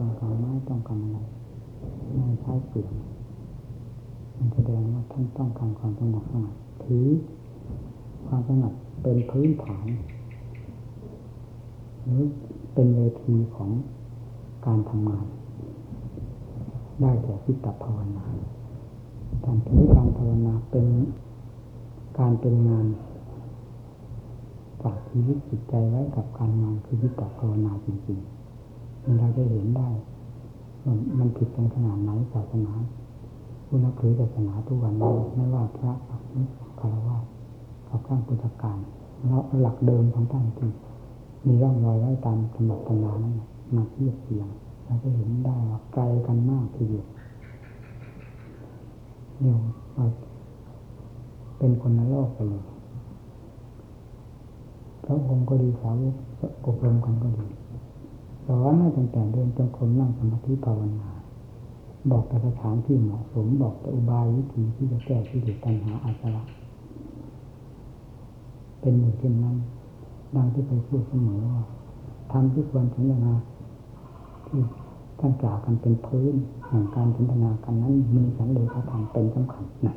ต้องการไม้ต้องการอะไรไม่ใช้เปลืองมันแสดงว่าท่านต้องการความสงบสงัดถือความสงัดเป็นพื้นฐานหรือเป็นเวทีของการทำงาน ได้แก่พิตภาวนาการถือการภาวนาเป็นการเป็นงานฝากชีวิตจิตใจไว้กับการงานคือพิตภาวนาจริงๆ เราจะเห็นได้ว่ามันผิดกันขนาดไหนศาสนาผู้นับถือศาสนาทุกวันนี้ไม่ว่าพระหรือคารวะกับข้างพุทธการเราหลักเดิมของท่านที่มีร่องรอยไว้ตามธรรมตำรานนั้นมาเทียบเทียงเราจะเห็นได้ว่าไกลกันมากทีเดียวเนี่ยเราเป็นคนละโลกไปเลยพระองค์ก็ดีสาวกอบรมกันก็ดี อนให้ตั้งแต่เดินจงกรมนั่งสมาธิภาวนา บอกแต่สถานที่เหมาะสมบอกแต่อุบายวิธีที่จะแก้ที่เดือดปัญหาอาสวะเป็นอยู่เช่นนั้นดังที่เคยพูดเสมอว่าทำที่ควรสนทนาที่ท่านกล่าวกันเป็นพื้นแห่งการสนทนากันนั้นมีสันเลขาธรรมเป็นสำคัญนะ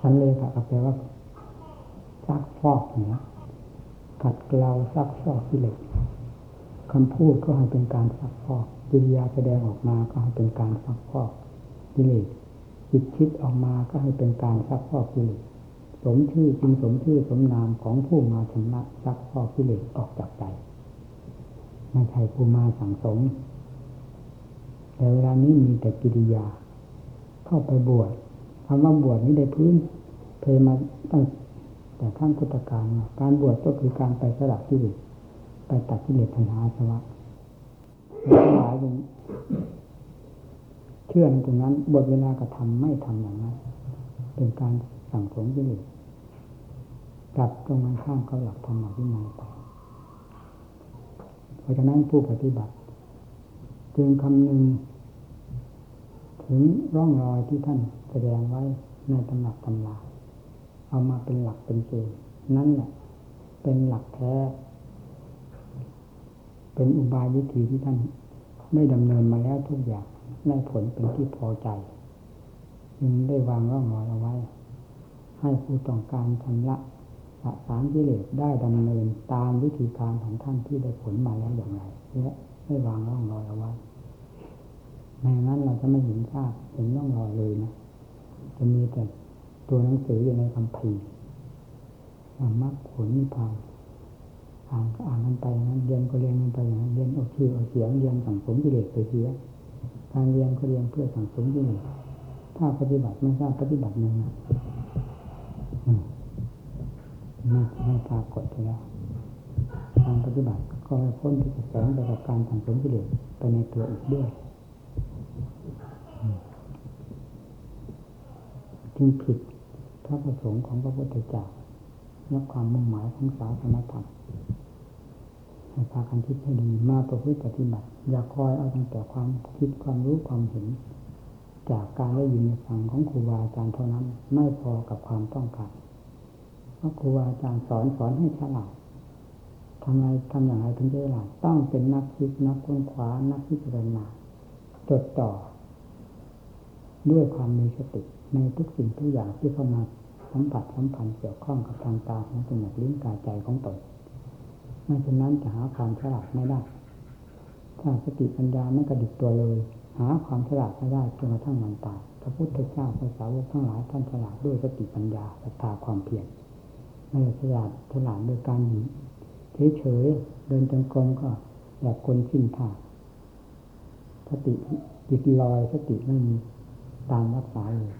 สัลเลขาแปลว่าซักฟอกเนี่ย ขัดเกลาซักฟอกกิเลสคำพูดก็ให้เป็นการซักฟอกกิริยาแสดงออกมาก็ให้เป็นการซักฟอกกิเลสจิตคิดออกมาก็ให้เป็นการซักฟอกกิเลสสมชื่อจึงสมชื่อสมนามของผู้มาชำระซักฟอกกิเลสออกจากใจไม่ใช่ผู้มาสั่งสม แต่เวลานี้มีแต่กิริยา เข้าไปบวชคำว่าบวชนี้ได้พื้นเพมาตั้ง แต่ขั้งพุทธการการบวชก็คือการไปสลับกิเลสไปตัดกิเลสทันหาสวะทั้งหลายเป็นเชื่อในตรงนั้นบทเวลากระทำไม่ทำอย่างนั้น เป็นการสั่งสมกิเลสกลับตรงนั้นข้ามเขาหลักธรรมะวินัยไปเพราะฉะนั้นผู้ปฏิบัติ จึงคำนึงถึงร่องรอยที่ท่านแสดงไว้ในตำหนักตำรา เอามาเป็นหลักเป็นเกณฑ์นั่นแหละเป็นหลักแท้ เป็นอุบายวิธีที่ท่านได้ดำเนินมาแล้วทุกอย่างได้ผลเป็นที่พอใจจึงได้วางร่องรอยเอาไว้ ให้ผู้ต้องการชำระสะสารกิเลสได้ดำเนินตามวิธีการของท่านที่ได้ผลมาแล้วอย่างไรและได้วางร่องรอยเอาไว้ไม่นั้นเราจะไม่เห็นทราบเห็นร่องรอยเลยนะจะมีแต่ ตัวหนังสืออยู่ในคำพีว่ามรรคผลนิพพานอ่านก็อ่านกันไปนั้นเรียนก็เรียนกันไปอย่างนั้นเรียนเอาชื่อเอาเสียงเรียนสังสมกิเลสไปเสียการเรียนก็เรียนเพื่อสังสมกิเลสถ้าปฏิบัติไม่ทราบปฏิบัติยังไงไม่ไม่ปรากฏแล้วการปฏิบัติก็ไม่พ้นที่จะแสงไปกับการสังสมกิเลสไปในตัวอีกด้วยจึงผิด พระประสงค์ของพระพุทธเจ้าและความมุ่งหมายของศาสนธรรมให้พากันคิดให้ดีมาประพฤติปฏิบัติ อย่าคอยเอาตั้งแต่ความคิดความรู้ความเห็น จากการได้ยินฟังของครูบาอาจารย์เท่านั้นไม่พอกับความต้องการเพราะครูบาอาจารย์สอนสอนให้ฉลาดทำไงทำอย่างไรถึงจะฉลาดต้องเป็นนักคิดนักค้นคว้านักพิจารณาจดต่อด้วยความมีสติ ในทุกสิ่งทุกอย่างที่เข้ามาสัมผัสสัมพันธ์เกี่ยวข้องกับทางตาของสมองลิ้นกายใจของตนไม่เช่นนั้นจะหาความฉลาดไม่ได้ ถ้าสติปัญญาไม่กระดิกตัวเลย หาความฉลาดไม่ได้จนกระทั่งวันตายพระพุทธเจ้าพระสาวกทั้งหลายท่านฉลาดด้วยสติปัญญาศรัทธาความเพียรไม่ฉลาดฉลาดโดยการหนีเฉยๆเดินจงกรมก็แบบคนสิ้นท่าสติจิตลอยสติไม่มีตามรักษาเลย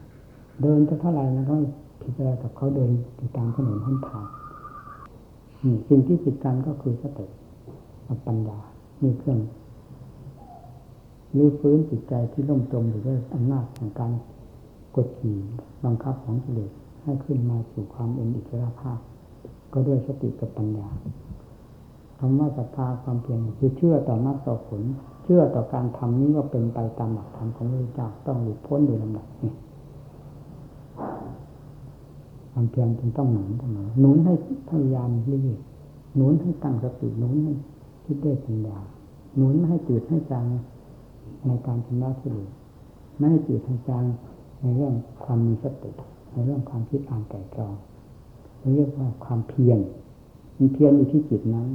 เดินจะเท่าไหร่นะก็ผิดอะไรกับเขาเดินติดตามถนนห้นทางนี่สิ่งที่ผิดกันก็คือสติกับปัญญามีเครื่องรื้อฟื้นจิตใจที่ล่มจมอยู่ด้วยอำนาจของการกดขี่บังคับของกิเลสให้ขึ้นมาสู่ความเอ็นอิสระภาพ ก็ด้วยสติกับปัญญาคำว่าศรัทธาความเพียรคือเชื่อต่อมรรคต่อผล เชื่อต่อการทำนี้ว่าเป็นไปตามหลักธรรมของพระพุทธเจ้าต้องหลุดพ้นโดยลำดับนี่ ความเพียรจึงต้องหนุนเสมอหนุนให้พยายามเรื่อยหนุนให้ตั้งสติหนุนให้คิดได้ปัญญาหนุนไม่ให้จืดให้จางในการชำระกิเลสไม่ให้จืดให้จางในเรื่องความมีสติในเรื่องความคิดอ่านไก่กรองเรียกว่าความเพียรมันเพียรอยู่ที่จิตนั้น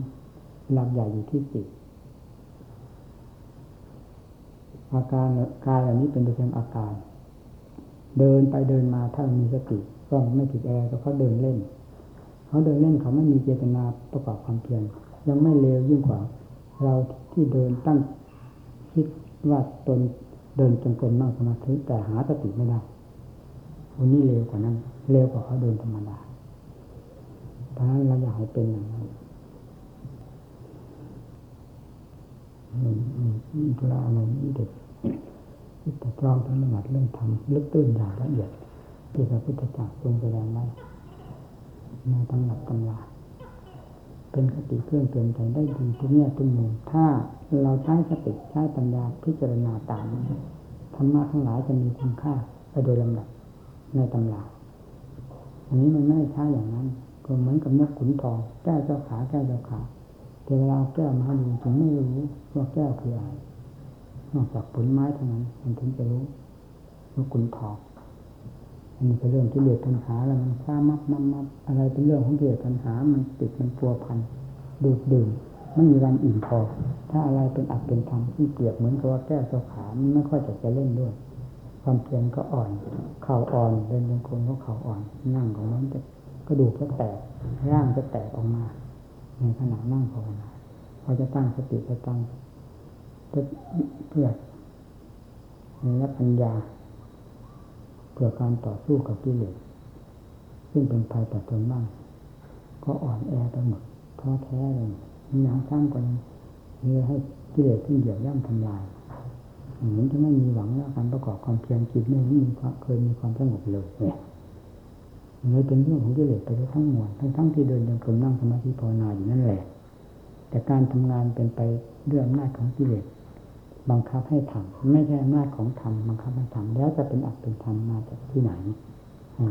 หลักใหญ่อยู่ที่จิตอาการกายเหล่านี้เป็นเพียงอาการ เดินไปเดินมาถ้ามีสติก็ไม่ผิดอะไรก็เขาเดินเล่น เขาเดินเล่นเขาไม่มีเจตนาประกอบความเพียรยังไม่เลวยิ่งกว่า เราที่เดินตั้งคิดว่าตนเดินจงกรมนั่งสมาธิแต่หาสติไม่ได้วันนี้เร็วกว่านั้นเร็วกว่าเขาเดินธรรมดาเพราะนั้นเราอยากให้เป็นอย่างนั้นนี่ธุระอะไรนี่เด็ก ที่แต่ตรองทั้งหมดเรื่องทำลึกตื้นอย่างละเอียดที่พระพุทธเจ้าทรงแสดงไว้ในตำหนักตำราเป็นคติเครื่องเตือนใจได้ดีทุกแง่ทุกมุมถ้าเราใช้สติใช้ปัญญาพิจารณาตามธรรมะทั้งหลายจะมีคุณค่าไปโดยลำดับในตำราอันนี้มันไม่ใช่อย่างนั้นก็เหมือนกับนกขุนทองแก้เจ้าขาแก้เจ้าขาแต่เวลาแก้มาดูถึงไม่รู้ว่าแก้คืออะไร นอกจากผลไม้เท่านั้น มันถึงจะรู้นกขุนทองอันนี้เป็นเรื่องที่เดือดปัญหาแล้วมันซ้ามับมับมับอะไรเป็นเรื่องของเดือดปัญหา มันติดมันปัวพันดูดดื่มไม่มีวันอิ่มพอ ถ้าอะไรเป็นอัดเป็นทำที่เปรียบเหมือนกับว่าแก้เจ้าขามันไม่ค่อยจะจะเล่นด้วย ความเพียรก็อ่อน เข่าอ่อนเดินยังคนก็เข่าอ่อน นั่งของมันจะกระดูกก็แตกร่างจะแตกออกมา ในขณะนั่งภาวนาพอจะตั้งสติจะตั้ง เพื่อและปัญญาเพื่อการต่อสู้กับกิเลสซึ่งเป็นภัยต่อตนบ้าง ก็อ่อนแอไปหมดท้อแท้เลยมีนังสร้างกันเลยให้กิเลสขึ้นเหยียบย่ำทำลายเหมือนจะไม่มีหวังแล้วการประกอบความเพียรจิตไม่มีความเคยมีความสงบเลยเนี่ยเลยเป็นเรื่องของกิเลสไปทั้งมวลทั้งทั้งที่เดินยังกลมนั่งสมาธิภาวนาอยู่นั่นแหละ แต่การทำงานเป็นไปด้วยอำนาจของกิเลส บังคับให้ทำไม่ใช่อำนาจของธรรมบังคับให้ทำแล้วจะเป็นอัตเป็นธรรมมาจากที่ไหน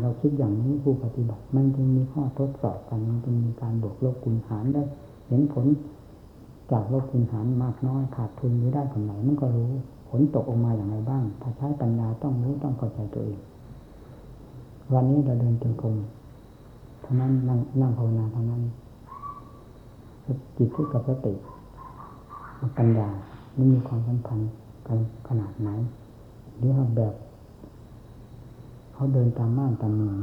เราคิดอย่างนี้ผู้ปฏิบัติ มันจึงมีข้อทดสอบกันมันจึงมีการบวกลบคูณหารได้ เห็นผล จากลบคูณหารมากน้อยขาดทุนหรือได้ผลไหนมันก็รู้ ผลตกออกมาอย่างไรบ้าง ถ้าใช้ปัญญาต้องรู้ต้องเข้าใจตัวเอง วันนี้เราเดินจงกรมทั้งนั้นนั่งนั่งภาวนาทั้งนั้นจิตที่กับสติปัญญา ไม่มีความสัมพันธ์กันขนาดไหนหรือแบบเขาเดินตามบ้านตามเมือง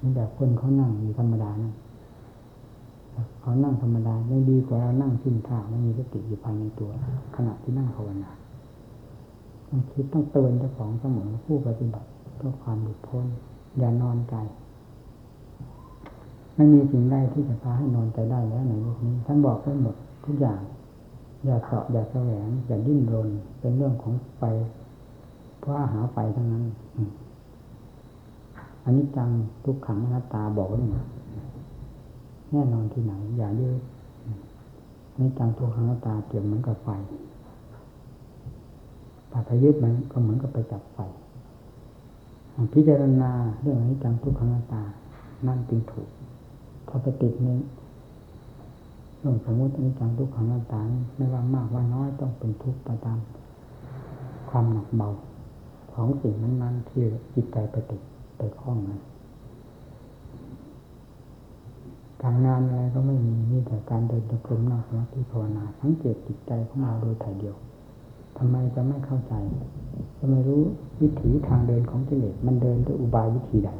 นี่แบบคนเขานั่งอยู่ธรรมดานะเขานั่งธรรมดายังดีกว่าเรานั่งสิ้นท่าไม่มีสติอยู่ภายในตัว ขณะที่นั่งภาวนาต้องคิดต้องเตือนเจ้าของเสมอผู้ปฏิบัติเพื่อความหลุดพ้นอย่านอนใจไม่มีสิ่งใดที่จะพาให้นอนใจได้แล้วในโลกนี้ท่านบอกไว้หมดทุกอย่าง อย่าเสาะอย่าแสวงอย่าดิ้นรน เป็นเรื่องของไฟเพราะหาไฟทั้งนั้นอันนี้จังทุกขังอนัตตาบอกไว้แน่นอนที่ไหน อย่ายืดนี่จังทุกขังอนัตตาเปรียบเหมือนกับไฟแต่พยึดมันก็เหมือนกับไปจับไฟพิจารณาเรื่องนี้จังทุกขังอนัตตานั่นจึงถูกถ้าไปติดในเรื่องสมมติอนิจังทุกขังอนัตตาไม่ว่ามากว่าน้อยต้องเป็นทุกข์ไปตามความหนักเบา ของสิ่งนั้นๆที่จิตใจไปติดไปคล้องนั้นการงานอะไรก็ไม่มีมีแต่การเดินจงกรมนั่งสมาธิภาวนาสังเกตจิตใจของเราโดยถ่ายเดียวทำไมจะไม่เข้าใจจะไม่รู้วิถีทางเดินของกิเลสมันเดินด้วยอุบายวิธีใด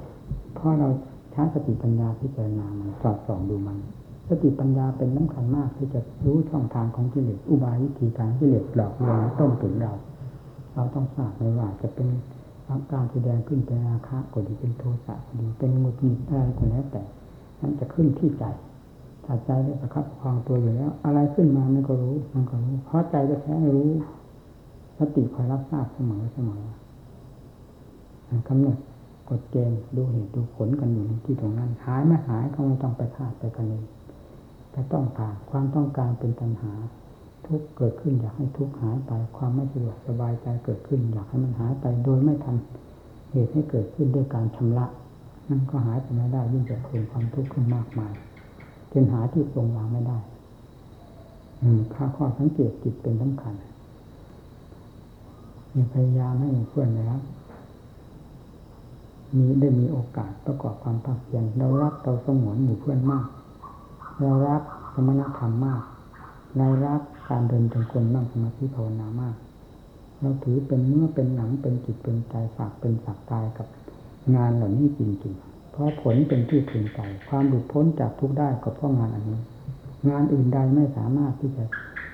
เพราะเราใช้สติปัญญาพิจารณามันสอดส่องดูมัน สติปัญญาเป็นสำคัญมากที่จะรู้ช่องทางของกิเลสอุบายวิธีการกิเลสหลอกลวงต้มตุ๋นเรา เราต้องทราบไม่ว่าจะเป็นอาการแสดงขึ้นเป็นอาฆาก็ดีเป็นโทสะก็ดีเป็นงุดหงิดอะไรก็แล้วแต่นั้นจะขึ้นที่ใจถ้าใจได้ประคับประคองตัวอยู่แล้ว อะไรขึ้นมามันก็รู้มันก็รู้ เพราะใจจะแท้รู้สติคอยรับทราบเสมอเสมอกำหนดกฎเกณฑ์ดูเหตุดูผลกันอยู่ที่ตรงนั้น หายไม่หายก็ไม่ต้องไปคาดไปกันเลย แต่ต้องการความต้องการเป็นปัญหา ทุกเกิดขึ้นอยากให้ทุกหายไป ความไม่สะดวกสบายใจเกิดขึ้น อยากให้มันหายไปโดยไม่ทำเหตุให้เกิดขึ้นด้วยการชำระนั่นก็หายไปไม่ได้ยิ่งจะเพิ่มความทุกข์ขึ้นมากมายจนหาที่ทรงวางไม่ได้ อืมค่าข้อสังเกตจิตเป็นสำคัญมีพยายามให้เพื่อนนะครับมีได้มีโอกาสประกอบความภาคเพียรเรารักเราสงวนหมู่เพื่อนมาก เรารักสมณธรรมมาก เรารักการเดินจงกรมนั่งสมาธิภาวนามาก เราถือเป็นเนื้อเป็นหนังเป็นจิตเป็นใจฝากเป็นฝากตายกับงานเหล่านี้จริงๆ เพราะผลเป็นที่ถึงใจ ความหลุดพ้นจากทุกได้ก็เพราะงานอันนี้ งานอื่นใดไม่สามารถที่จะ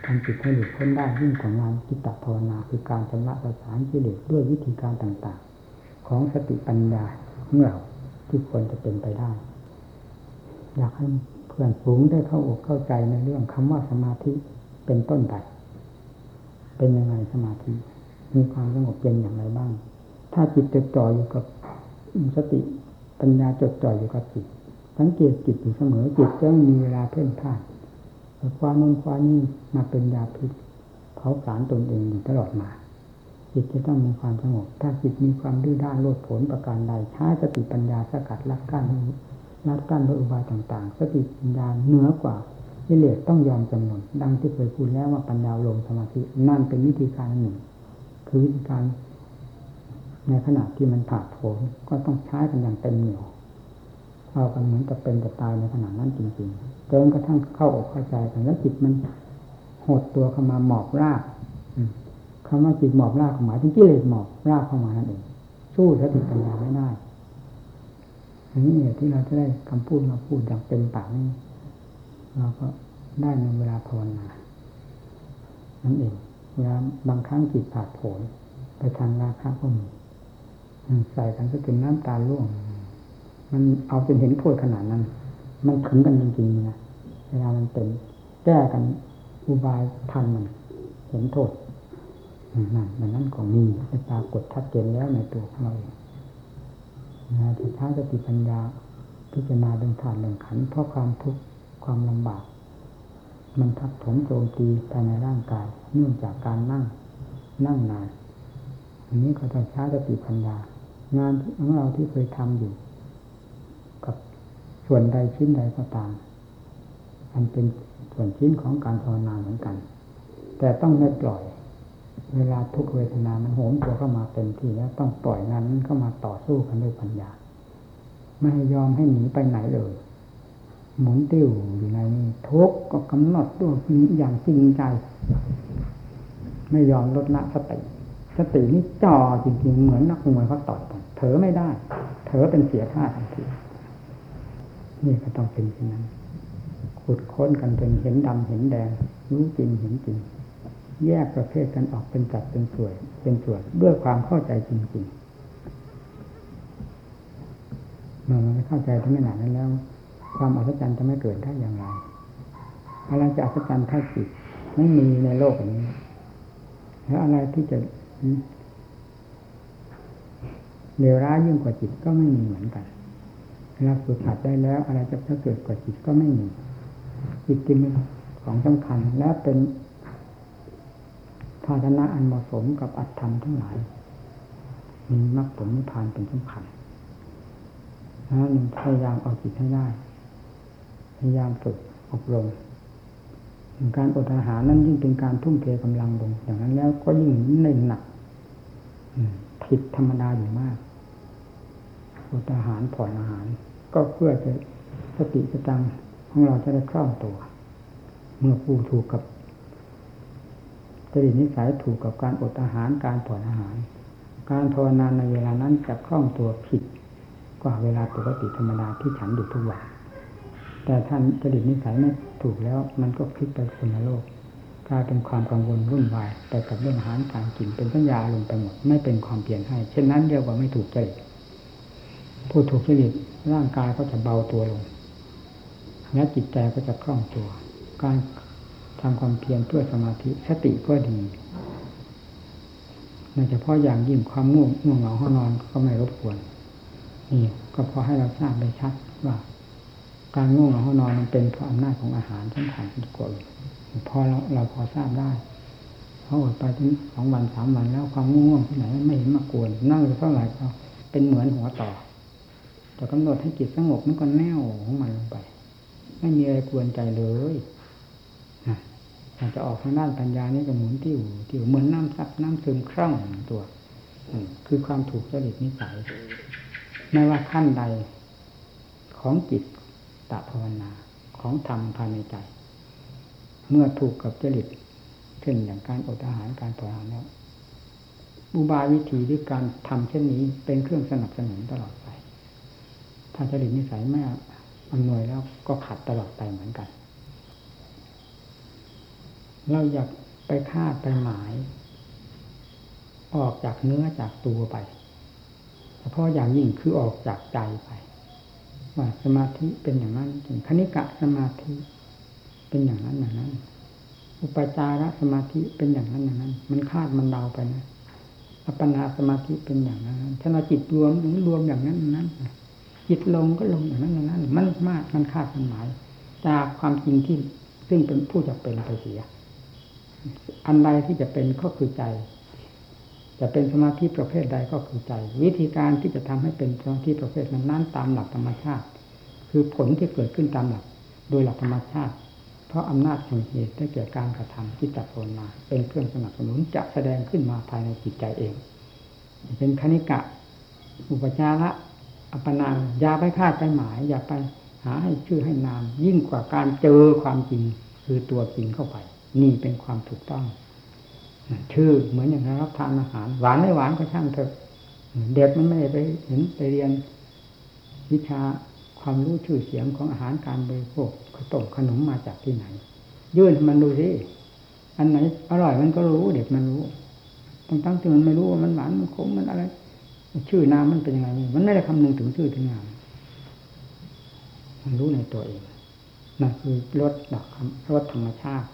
ทำจิตให้หลุดพ้นได้ยิ่งกว่างานจิตตภาวนาคือการชำระประสานกิเลสด้วยวิธีการต่างๆ ของสติปัญญาเมื่อที่ควรจะเป็นไปได้ อยากให้ เพื่อนฝูงได้เข้าอกเข้าใจในเรื่องคำว่าสมาธิเป็นต้นไป เป็นยังไงสมาธิ มีความสงบเย็นอย่างไรบ้าง ถ้าจิตจดจ่ออยู่กับสติปัญญาจดจ่ออยู่กับจิต สังเกตจิตอยู่เสมอจิตจะไม่มีเวลาเพ่นพ่านความนนความนี่มาเป็นยาพิษเผาผลาญตนเองอยู่ตลอดมา จิตจะต้องมีความสงบ ถ้าจิตมีความดื้อด้านโลดผนประการใดใช้สติปัญญาสกัดลักกั้น ลัดกั้นด้วยอุบายต่าง ๆ สติปัญญาเหนือกว่ากิเลสต้องยอมจำนนดังที่เคยพูดแล้วว่าปัญญาลงสมาธินั่นเป็นวิธีการหนึ่ง คือวิธีการในขณะที่มันผ่าโผนก็ต้องใช้กันอย่างเต็มเหนียวเอากันเหมือนกับเป็นกับตายในขณะนั้นจริงๆจนกระทั่งเข้าอกเข้าใจกันแล้วจิตมันหดตัวเข้ามาหมอบรากคำว่าจิตหมอบรากหมายถึงกิเลสหมอบรากเข้ามานั่นเองสู้สติปัญญาไม่ได้ อันนี้เนี่ยที่เราจะได้คำพูดมาพูดอย่างเป็นปากนี่เราก็ได้ในเวลาภาวนานั่นเองเวลาบางครั้งจิตผาดโผนไปทางราคะก็มีใส่กันก็จนน้ำตาล่วง มันเอาจนเห็นโทษขนาดนั้น มันถึงกันจริงๆนะเวลามันเป็นแก้กันอุบายทันมันเห็นโทษนั่นมันนั่นก็มีปรากฏชัดเจนแล้วในตัวของเราเอง นะที่ช้าสติปัญญา พิจารณาเรื่องธาตุเรื่งขันเพราะความทุกข์ความลำบาก มันทับถมโจมตีภายในร่างกายเนื่องจากการนั่งนั่งนานอันนี้ก็ต้องใช้สติปัญญางานของเราที่เคยทำอยู่ กับส่วนใดชิ้นใดก็ตามมันเป็นส่วนชิ้นของการภาวนาเหมือนกัน แต่ต้องไม่ปล่อย เวลาทุกเวทนามันโหมตัวเข้ามาเต็มที่แล้วต้องปล่อยงานนั้นเข้ามาต่อสู้กันด้วยปัญญา ไม่ให้ยอมให้หนีไปไหนเลย หมุนติ้วอยู่ในนี้ทุกก็กำหนดด้วยอย่างจริงใจ ไม่ยอมลดละสติ สตินี่จ่อจริงๆเหมือนนักมวยเขาต่อยกันเถอไม่ได้ เถอเป็นเสียท่าทันทีนี่ก็ต้องเป็นเช่นนั้นขุดค้นกันจนเห็นดำเห็นแดงรู้จริงเห็นจริง แยกประเภทกันออกเป็นจัดเป็นส่วนเป็นส่วนด้วยความเข้าใจจริงๆเมื่อมันเข้าใจถึงขนาดนั้นแล้ว ความอัศจรรย์จะไม่เกิดได้อย่างไรอะไรจะอัศจรรย์ท่าจิตไม่มีในโลกนี้ แล้วอะไรที่จะเลวร้ายยิ่งกว่าจิตก็ไม่มีเหมือนกันเราฝึกหัดได้แล้ว อะไรจะเกิดกว่าจิตก็ไม่มีจิตจริงของสำคัญและเป็น ภาชนะอันเหมาะสมกับอัตธรรมทั้งหลายมีมรรคผลนิพพานเป็นสำคัญนั้นพยายามเอาจิตให้ได้ พยายามฝึกอบรมการอดอาหารนั้นยิ่งเป็นการทุ่มเทกำลังลง อย่างนั้นแล้วก็ยิ่งเน้นหนักผิดธรรมดาอยู่มากอดอาหารผ่อนอาหาร ก็เพื่อจะสติสตังของเราจะได้คล่องตัว เมื่อผู้ถูกกับ จริตนิสัยถูกกับการอดอาหารการผ่อนอาหาร การภาวนานในเวลานั้นจะคล่องตัวผิดกว่าเวลาปกติธรรมดาที่ฉันอยู่ทุกวันแต่ท่านจริตนิสัยไม่ถูกแล้วมันก็พลิกไปคนละโลกกลายเป็นความกังวลวุ่นวายไปกับเรื่องอาหารการกินเป็นสัญญาลงไปหมดไม่เป็นความเปลี่ยนให้ เช่นนั้นเรียกว่าไม่ถูกจริตผู้ถูกจริตร่างกายก็จะเบาตัวลงและจิตใจก็จะคล่องตัว การ ทำความเพียรเพื่อสมาธิสติก็ดีโดยเฉพาะอย่างยิ่งความง่วงง่วงเหงาห้องนอนก็ไม่รบกวนนี่ก็พอให้เราทราบได้ชัดว่า การง่วงเหงาห้องนอนมันเป็นเพราะอำนาจของอาหารสำคัญที่กว่าพอเราเราพอทราบได้เขาอดไปถึงสองวันสามวันแล้วความง่วงที่ไหนไม่เห็นมากวนนั่งเท่าไหร่ก็เป็นเหมือนหัวต่อแต่กำหนดให้จิตสงบมันก็แน่วของมันลงไป ไม่มีอะไรกวนใจเลย อาจจะออกทางด้านปัญญานี่ก็หมุนที่อยู่ที่อยู่เหมือนน้ำซับน้ำซึมคล่องตัวคือความถูกจริตนิสัยไม่ว่าขั้นใดของจิตตภาวนาของธรรมภายในใจ เมื่อถูกกับจริตเช่นอย่างการอดอาหารการภาวนาแล้วอุบายวิธีหรือการทำเช่นนี้เป็นเครื่องสนับสนุนตลอดไปถ้าจริตนิสัยไม่อำนวยแล้วก็ขัดตลอดไปเหมือนกัน เราอยากไปคาดไปหมาย ออกจากเนื้อจากตัวไปเฉพาะอย่างยิ่งคือออกจากใจไป ว่าสมาธิเป็นอย่างนั้นถึงคณิกะสมาธิเป็นอย่างนั้นอย่างนั้น อุปจารสมาธิเป็นอย่างนั้นอย่างนั้น มันคาดมันเดาไปนะอัปปนาสมาธิเป็นอย่างนั้นถ้าเราจิตรวมรวมอย่างนั้นอย่างนั้นจิตลงก็ลงอย่างนั้นอย่างนั้น มันมากมันคาดมันหมายจากความจริงที่ซึ่งเป็นผู้จะเป็นไปเสีย อันใดที่จะเป็นก็คือใจ จะเป็นสมาธิประเภทใดก็คือใจ วิธีการที่จะทำให้เป็นสมาธิประเภทนั้นนั้นตามหลักธรรมชาติ คือผลที่เกิดขึ้นตามหลัก โดยหลักธรรมชาติ เพราะอำนาจแห่งเหตุได้เกิดการกระทำที่จัดโนมา เป็นเครื่องสนับสนุนจะแสดงขึ้นมาภายในจิตใจเอง เป็นคณิกะ อุปจาระอัปปนาอย่าไปคาดไปหมายอย่าไปหาให้ชื่อให้นาม ยิ่งกว่าการเจอความจริงคือตัวจริงเข้าไป นี่เป็นความถูกต้องชื่อเหมือนอย่างรับทานอาหาร หวานไม่หวานก็ช่างเถอะเด็กมันไม่ได้ไปเห็นไปเรียน วิชาความรู้ชื่อเสียงของอาหารการบริโภคขนมขนมมาจากที่ไหน ยื่นมันดูสิอันไหนอร่อยมันก็รู้เด็กมันรู้ตั้งตั้งที่มันไม่รู้ว่ามันหวานมันขมมันอะไร ชื่อน้ำมันเป็นยังไงมันไม่ได้คำนึงถึงชื่อถึงนามมันรู้ในตัวเองนั่นคือรสดอกรสธรรมชาติ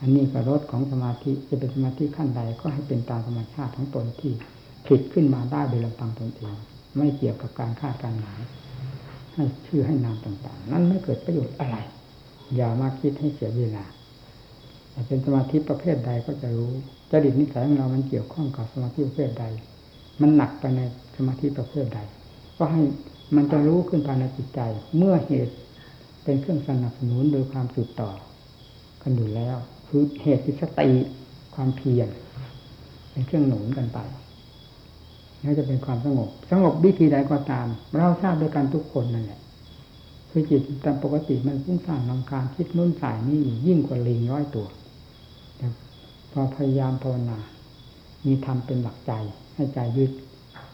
อันนี้ก็รสของสมาธิจะเป็นสมาธิขั้นใดก็ให้เป็นตามธรรมชาติทั้งตนที่ผิดขึ้นมาได้โดยลำพังตนเองไม่เกี่ยวกับการคาดการหมายให้ชื่อให้นามต่างๆ นั้นไม่เกิดประโยชน์อะไร อย่ามาคิดให้เสียเวลาเป็นสมาธิประเภทใดก็จะรู้จริตนิสัยของเรา มันเกี่ยวข้องกับสมาธิประเภทใด มันหนักไปในสมาธิประเภทใด ก็ให้มันจะรู้ขึ้นภายในจิตใจ เมื่อเหตุเป็นเครื่องสนับสนุนโดยความสืบต่อกันอยู่แล้ว คือเหตุคือสติความเพียรเป็นเครื่องหนุนกันไปน่าจะเป็นความสงบ สงบวิธีใดก็ตาม เราทราบด้วยกันทุกคนนั่นแหละคือจิตตามปกติมันพุ่งสร้างลำการคิดนุ่นสายนี่ยิ่งกว่าลิงร้อยตัวพอพยายามภาวนา มีธรรมเป็นหลักใจ ให้ใจยึด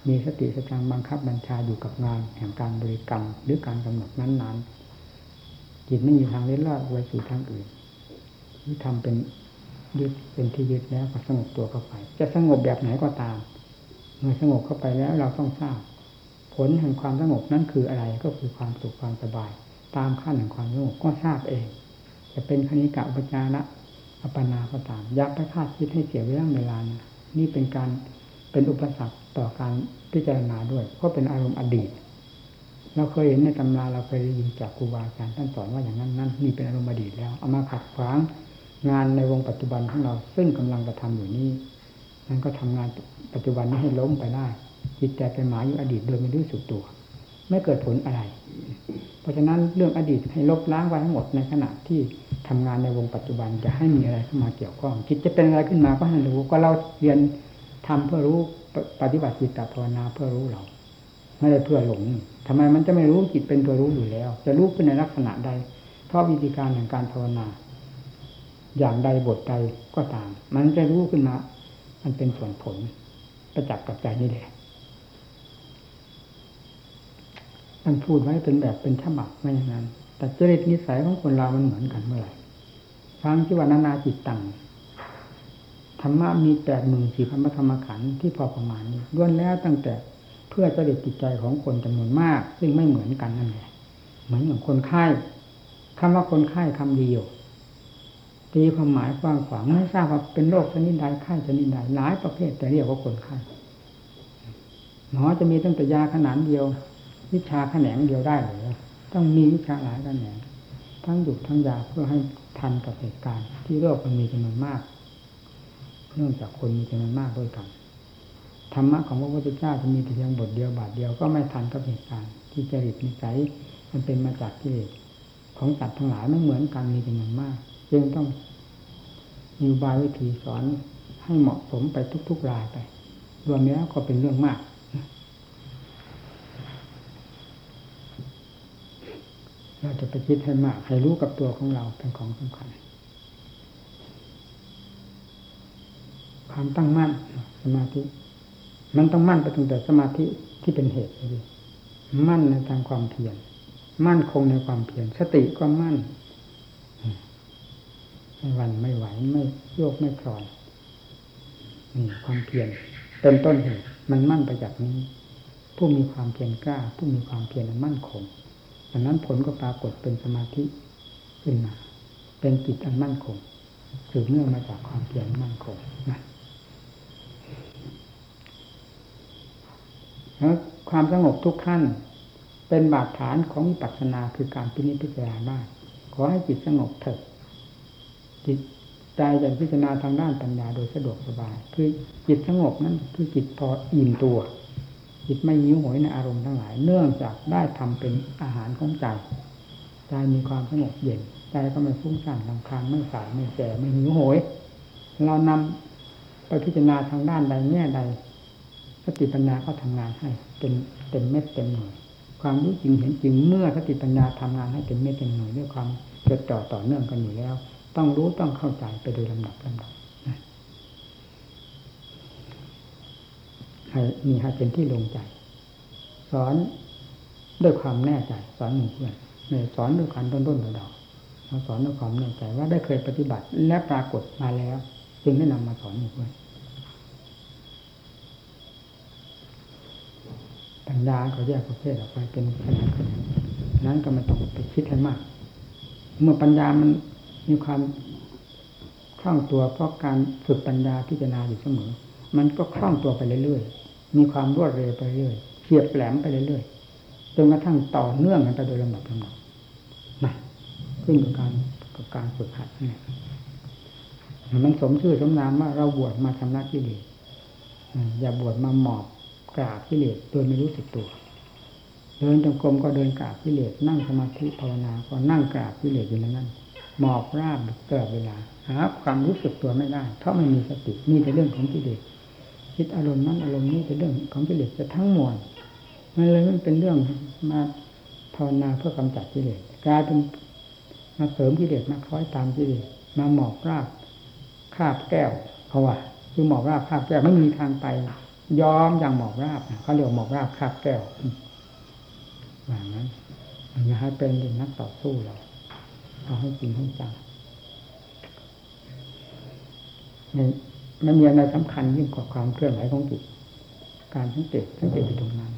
มีสติสตังบังคับบัญชาอยู่กับงานแห่งการบริกรรม หรือการกำหนดนั้นๆจิตไม่มีทางเล็ดลอดไว้สู่ทางอื่น ที่ทำเป็นยึดเป็นที่ยึดแล้วก็สงบตัวเข้าไป จะสงบแบบไหนก็ตาม เมื่อสงบเข้าไปแล้วเราต้องทราบ ผลแห่งความสงบนั้นคืออะไรก็คือความสุขความสบาย ตามขั้นแห่งความสงบก็ทราบเอง จะเป็นคณิกะอุปจาระอัปนาก็ตามยักไปคาดคิดให้เสียเวลาเวลานะนี่เป็นการเป็นอุปสรรคต่อการพิจารณาด้วย เพราะเป็นอารมณ์อดีต เราเคยเห็นในตำราเราเคยได้ยินจากครูบาอาจารย์ท่านสอนว่าอย่างนั้นนั่นนี่เป็นอารมณ์อดีตแล้วเอามาขัดขวาง งานในวงปัจจุบันของเราซึ่งกำลังกระทาอยู่นี้นั้นก็ทำงานปัจจุบันนี้ให้ล้มไปได้จิตใจไปหมายอยู่อดีตโดยไม่รู้สึกตัว ไม่เกิดผลอะไร เพราะฉะนั้นเรื่องอดีตให้ลบล้างไว้ทั้งหมดในขณะที่ทำงานในวงปัจจุบันจะให้มีอะไรเข้ามาเกี่ยวข้องจิตจะเป็นอะไรขึ้นมาก็ให้รู้ก็เราเรียนทำเพื่อรู้ปฏิบัติจิตตภาวนาเพื่อรู้เรา ไม่ได้เพื่อหลงทำไมมันจะไม่รู้จิตเป็นตัวรู้อยู่แล้ว จะรู้ขึ้นในลักษณะใดเพราะวิธีการแห่งการภาวนา อย่างใดบทใดก็ตาม มันจะรู้ขึ้นมา มันเป็นส่วนผลประจักษ์กับใจนี่แหละมันพูดไว้เป็นแบบเป็นฉบับไม่อย่างนั้น แต่จริตนิสัยของคนเรามันเหมือนกันเมื่อไหร่ฟังที่ว่านานาจิตตังธรรมะมีแปดหมื่นสี่พันธรรมขันธ์ที่พอประมาณนี้ล้วนแล้วตั้งแต่เพื่อจริตจิตใจของคนจำนวนมาก ซึ่งไม่เหมือนกันนั่นแหละเหมือนอย่างคนไข้คำว่าคนไข้คำเดียว ตีความหมายกว้างขวางไม่ทราบว่าเป็นโรคชนิดใดไข้ชนิดใดหลายประเภทแต่เรียกว่าคนไข้หมอจะมีตั้งแต่ยาขนาดเดียว วิชาแขนงเดียวได้หรือต้องมีวิชาหลายแขนงทั้งหยุดทั้งยาเพื่อให้ทันกับเหตุการณ์ ที่โรคมันมีจำนวนมาก เนื่องจากคนมีจำนวนมากด้วยกันธรรมะของพระพุทธเจ้าจะมีแต่เพียงบทเดียวบาทเดียวก็ไม่ทันกับเหตุการณ์ ที่จริตนิสัยมันเป็นมาจากกิเลสของสัตว์ทั้งหลายไม่เหมือนกันมีจำนวนมาก จึงต้องมีบายวิธีสอนให้เหมาะสมไปทุกๆรายไป รวมแล้วก็เป็นเรื่องมาก เราจะไปคิดให้มาก ให้รู้กับตัวของเราเป็นของสำคัญ ความตั้งมั่นสมาธิ มันต้องมั่นไปตั้งแต่สมาธิที่เป็นเหตุเลยมั่นในทางความเพียร มั่นคงในความเพียร สติก็มั่น ไม่วันไม่ไหวไม่โยกไม่คลอนนี่ความเพียรเป็นต้นเหตุมันมั่นไปจากนี้ ผู้มีความเพียรกล้า ผู้มีความเพียรมั่นคงดังนั้นผลก็ปรากฏเป็นสมาธิขึ้นมา เป็นจิตอันมั่นคงสืบเนื่องมาจากความเพียรมั่นคงนะแล้วความสงบทุกขั้น เป็นบาดฐานของปัสสนาคือการพินิจพิจารณาได้ขอให้จิตสงบเถิด จิตใจจะพิจารณาทางด้านปัญญาโดยสะดวกสบาย คือจิตสงบนั้นคือจิตพออิ่มตัว จิตไม่ยิ้วโหยในอารมณ์ทั้งหลาย เนื่องจากได้ทำเป็นอาหารของใจใจมีความสงบเย็นใจก็ไม่ฟุ้งซ่านลำคาญไม่สายไม่แก่ไม่หิวโหย เรานำไปพิจารณาทางด้านใดแง่ใดสติปัญญาก็ทำงานให้เป็นเต็มเม็ดเต็มหน่วยความรู้จริงเห็นจริงเมื่อสติปัญญาทำงานให้เต็มเม็ดเต็มหน่วยด้วยความจดจ่อต่อเนื่องกันอยู่แล้ว ต้องรู้ต้องเข้าใจไปโดยลำดับลำดับให้มีให้เป็นที่ลงใจ สอนด้วยความแน่ใจ สอนหมู่เพื่อนไม่สอนด้วยการต้นต้นดอกเราสอนด้วยความแน่ใจว่าได้เคยปฏิบัติและปรากฏมาแล้ว จึงได้นำมาสอนหมู่เพื่อนปัญญาเขาแยกประเภทออกไปเป็นขนาดขนาดนั้นก็ไม่ต้องไปคิดให้มาก เมื่อปัญญามัน มีความคล่องตัวเพราะการฝึกปัญญาพิจารณาอยู่เสมอ มันก็คล่องตัวไปเรื่อยๆ มีความรวดเร็วไปเรื่อยเฉียบแหลมไปเรื่อยๆ จนกระทั่งต่อเนื่องกันไปโดยลำดับลำดับนะขึ้นกับการกับการฝึกหัดนี่มันสมชื่อสมนามว่าเราบวชมาชำระกิเลสอย่าบวชมาหมอบกราบกิเลสโดยไม่รู้สึกตัว เดินจงกรมก็เดินกราบกิเลสนั่งสมาธิภาวนาก็นั่งกราบกิเลสอยู่ในนั้น หมอบราบตลอดเวลาหาความรู้สึกตัวไม่ได้ เพราะไม่มีสติมีแต่เรื่องของกิเลสคิดอารมณ์นั้นอารมณ์นี้เป็นเรื่องของกิเลสจะทั้งมวลมันเลยมันเป็นเรื่องมาภาวนาเพื่อกำจัดกิเลสกลายเป็นมาเสริมกิเลสมาคล้อยตามกิเลสมาหมอบราบคาบแก้วเพราะว่าคือหมอบราบคาบแก้วไม่มีทางไปยอมอย่างหมอบราบเขาเรียกหมอบราบคาบแก้วอย่างนั้นอย่าให้เป็นนักต่อสู้เรา เอาให้จริงให้จังนี่ไม่มีอะไรสำคัญยิ่งกว่าความเคลื่อนไหวของจิต การสังเกตสังเกตอยู่ตรงนั้น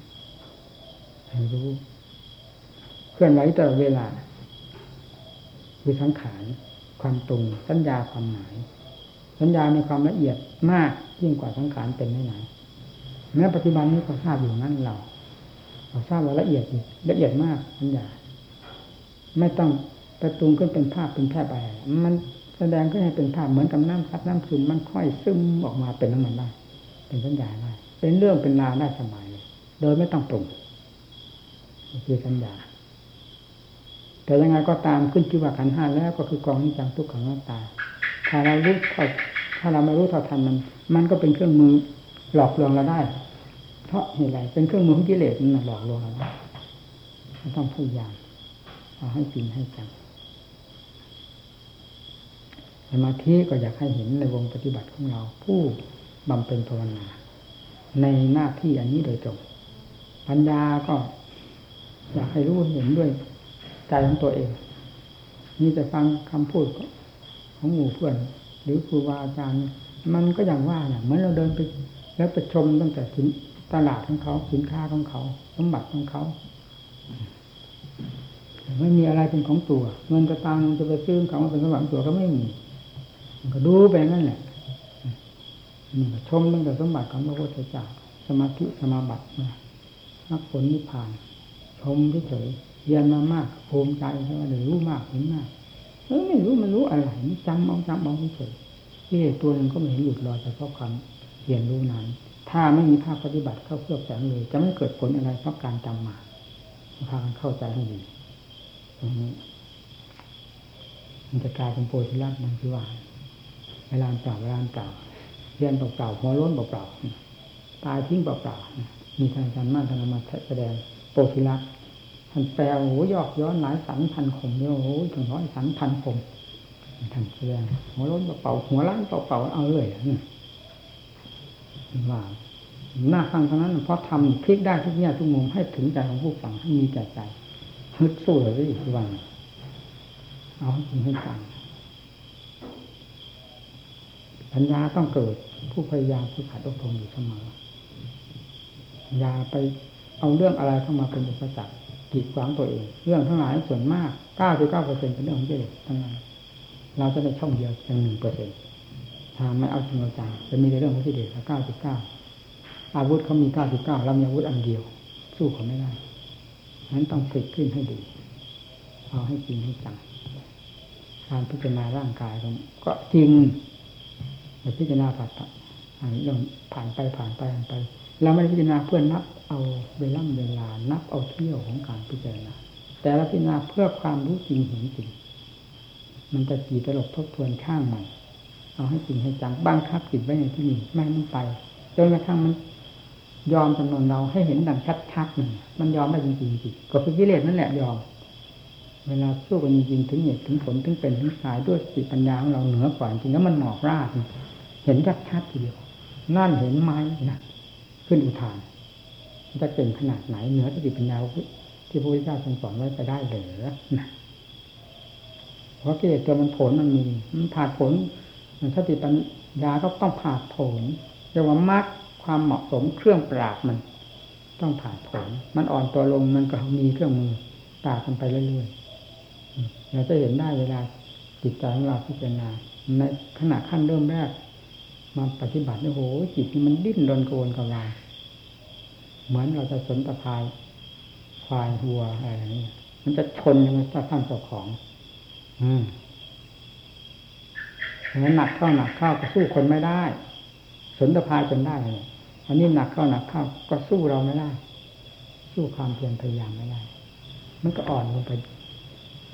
ให้รู้เคลื่อนไหวตลอดเวลาคือสังขารความตรงสัญญาความหมาย สัญญามีความละเอียดมากยิ่งกว่าสังขารเป็นไหนไหนแม้ปัจจุบันนี้ก็ทราบอยู่นั้นเราเราทราบว่าละเอียดละเอียดมากสัญญา ไม่ต้อง ประตุงขึ้นเป็นภาพเป็นแพร่ไปมันแสดงขึ้นให้เป็นภาพเหมือนกับน้ำซับน้ำซึมมันค่อยซึมออกมาเป็นน้ำมันได้ เป็นสัญญาได้เป็นเรื่องเป็นราวได้สบายเลยโดยไม่ต้องปรุงคือสัญญา แต่ยังไงก็ตามขึ้นที่ว่าขันห้าแล้วก็คือกองนิจังทุกขังหน้าตา ถ้าเรารู้ถ้าเราไม่รู้เท่าทันมัน มันก็เป็นเครื่องมือหลอกลวงเราได้ เพราะเหตุไรเป็นเครื่องมือของกิเลสมันหลอกลวงเราได้ต้องพยายามเอาให้จริงให้จัง สมาธิก็อยากให้เห็นในวงปฏิบัติของเรา ผู้บำเพ็ญภาวนา ในหน้าที่อันนี้โดยตรงปัญญาก็อยากให้รู้เห็นด้วยใจของตัวเองนี่แต่ฟังคำพูดของหมู่เพื่อน หรือครูบาอาจารย์ มันก็อย่างว่าเนี่ยเหมือนเราเดินไป แล้วไปชมตั้งแต่สินตลาดของเขาสินค้าของเขาสมบัติของเขาไม่มีอะไรเป็นของตัว เงินจะตังจะไปซื้อเขาเป็นสมบัติตัวก็ไม่มี ก็ดูไปนั่นแหละชมตั้งแต่สมบัติของพระพุทธเจ้าสมาธิสมาบัตินะนักผลนิพพาน ชมเฉยเรียนมามากภูมิใจใช่ไหมเดี๋ยวรู้มากเห็นมากเออไม่รู้มันรู้อะไรมันจำเอาจำเอาเฉยที่ตัวนึงก็ไม่เห็นหยุดรอแต่เพราะความเรียนรู้นั้น ถ้าไม่มีภาคปฏิบัติเข้าเครือบแสงเลย จะไม่เกิดผลอะไรเพราะการจำมาพากันเข้าใจให้ดีตรงนี้มันจะกลายเป็นโพธิลักษณ์มันคือว่า เวลาเปล่าเวลาเปล่าเรียนเปล่าหัวล้นเปล่าตายทิ้งเปล่ามีทางการมั่นทางมาแสดงโปรธิลักษ์ท่านแปลโอ้ยอกย้อนหลายสันพันคมเนี่ยโอ้ยถึงร้อยสันพันคมท่านแสดงหัวล้นเปล่าหัวล้านเปล่าเอาเลยนี่ว่าหน้าฟังเท่านั้นเพราะทำคลิกได้ทุกแง่ทุกมุมให้ถึงใจของผู้ฟังให้มีใจใจฮึดสู้เลยอีกวันเอาจริงให้ฟัง ปัญญาต้องเกิดผู้พยายามผู้ขัดอดทนอยู่เสมออย่าไปเอาเรื่องอะไรเข้ามาเป็นอุปสรรคกีดขวางตัวเอง เรื่องทั้งหลายส่วนมากเก้าสิบเก้าเปอร์เซ็นเป็นเรื่องของกิเลสทั้งนั้นเราจะได้ช่องเดียวเพียงหนึ่งเปอร์เซ็นต์ถ้าไม่เอาจริงเอาจังจะมีแต่เรื่องของกิเลสเก้าสิบเก้าอาวุธเขามีเก้าสิบเก้าเรามีอาวุธอันเดียว สู้เขาไม่ได้นั้นต้องฝึกขึ้นให้ดีเอาให้จริงให้จังการพิจารณาร่างกายก็จริง พิจารณาผ่านเรื่องผ่านไปผ่านไปผ่านไปเราไม่ได้พิจารณาเพื่อนับเอาเวลาเวลานับเอาเที่ยวของการพิจารณา แต่เราพิจารณาเพื่อความรู้จริงเห็นจริง มันจะกี่ตลบทบทวนข้างใหม่เอาให้จริงให้จังบังครับจิตไว้ในที่นี้ไม่มันไปจนกระทั่งมันยอมจำนวนเราให้เห็นดังชัดๆหนึ่งมันยอมได้จริงๆจริงก็คือกิเลสนั่นแหละยอม เวลาสู้กันจริงๆถึงเหตุถึงผลถึงเป็นถึงสายด้วยสติปัญญาของเราเหนือกว่าจริงแล้วมันหมอกราด เห็นชัดๆทีเดียวนั่นเห็นไหมนะขึ้นอุทานจะเก่งขนาดไหนเหนือสติปัญญาที่พระพุทธเจ้าทรงสอนไว้ไปได้เหรือนะเพราะกิเลสตัวมันผลมันมีมันผ่าผลสติปัญญาก็ต้องผ่าผลเรียกว่ามัดความเหมาะสมเครื่องปราบมัน ต้องผ่าผลมันอ่อนตัวลงมันก็มีเครื่องมือปราบมันไปเรื่อยๆเราจะเห็นได้เวลาจิตใจของเราพิจารณาในขณะขั้นเริ่มแรก มาปฏิบัติโอ้โหจิตมันดิ้นรนโกนกับเราเหมือนเราจะสนตะพายควายวัวอะไรอย่างนี้มันจะชนยังไงถ้าท่านเจ้าของ อืมงั้นหนักเข้าหนักเข้าก็สู้คนไม่ได้ สนตะพายจนได้เลยอันนี้หนักเข้าหนักเข้าก็สู้เราไม่ได้ สู้ความเพียรพยายามไม่ได้ มันก็อ่อนลงไป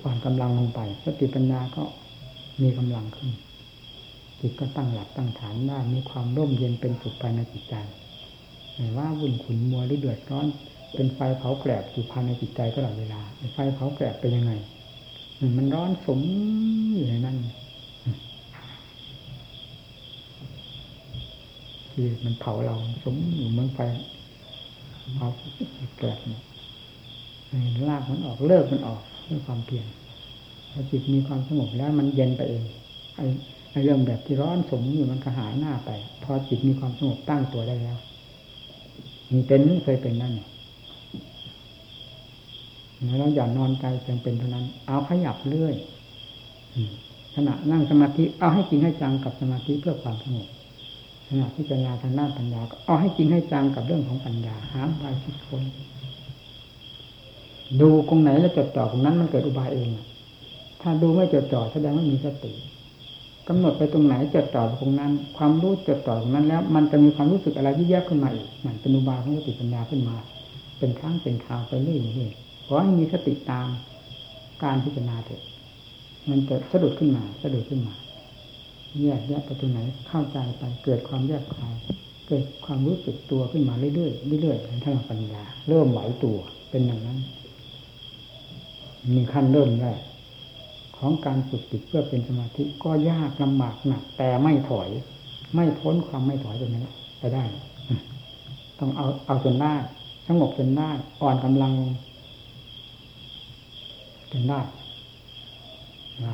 อ่อนกำลังลงไปสติปัญญาก็มีกำลังขึ้น จิตก็ตั้งหลักตั้งฐานได้มีความร่มเย็นเป็นสุขภายในจิตใจไม่ว่าวุ่นขุนมัวหรือเดือดร้อน เป็นไฟเผาแกลบอยู่ภายในจิตใจตลอดเวลาไฟเผาแกลบเป็นยังไงมันร้อนสมอยู่ในนั้นที่มันเผาเราสมอยู่เมืองไฟเผาแกลบลากมันออกเลิกมันออกด้วยความเพียรพอจิตมีความสงบแล้วมันเย็นไปเองไอ เรื่องแบบที่ร้อนสมอยู่มันก็หายหน้าไป พอจิตมีความสงบตั้งตัวได้แล้วมีเป็นเคยเป็นนั่นแล้วอย่านอนใจเพียงเป็นเท่านั้น เอาขยับเรื่อยขณะนั่งสมาธิเอาให้จริงให้จังกับสมาธิเพื่อความสงบขณะที่ปัญญาทางด้านปัญญาเอาให้จริงให้จังกับเรื่องของปัญญาหาไปคิดคนดูตรงไหนแล้วจดจ่อตรงนั้นมันเกิดอุบายเอง ถ้าดูไม่จดจ่อแสดงว่ามีสติ กำหนดไปตรงไหนจดจ่อตรงนั้น ความรู้จดจ่อตรงนั้นแล้ว มันจะมีความรู้สึกอะไรที่แยกขึ้นมาอีกมันเป็นอุบายของสติปัญญาขึ้นมา เป็นครั้งเป็นคราวไปเรื่อยๆขอให้มีสติตามการพิจารณาเถิดมันจะสะดุดขึ้นมาสะดุดขึ้นมาแยกแยกไปตรงไหนเข้าใจไปเกิดความแยกคลายเกิดความรู้สึกตัวขึ้นมาเรื่อยๆเรื่อยๆทางปัญญา เริ่มไหวตัวเป็นอย่างนั้น มีขั้นเริ่มแรก ของการฝึกจิตเพื่อเป็นสมาธิก็ยากลำบากหนัก แต่ไม่ถอย ไม่พ้นความไม่ถอยตรงนี้ไปได้ ต้องเอาเอาจนได้สงบจนได้อ่อนกำลังจนได้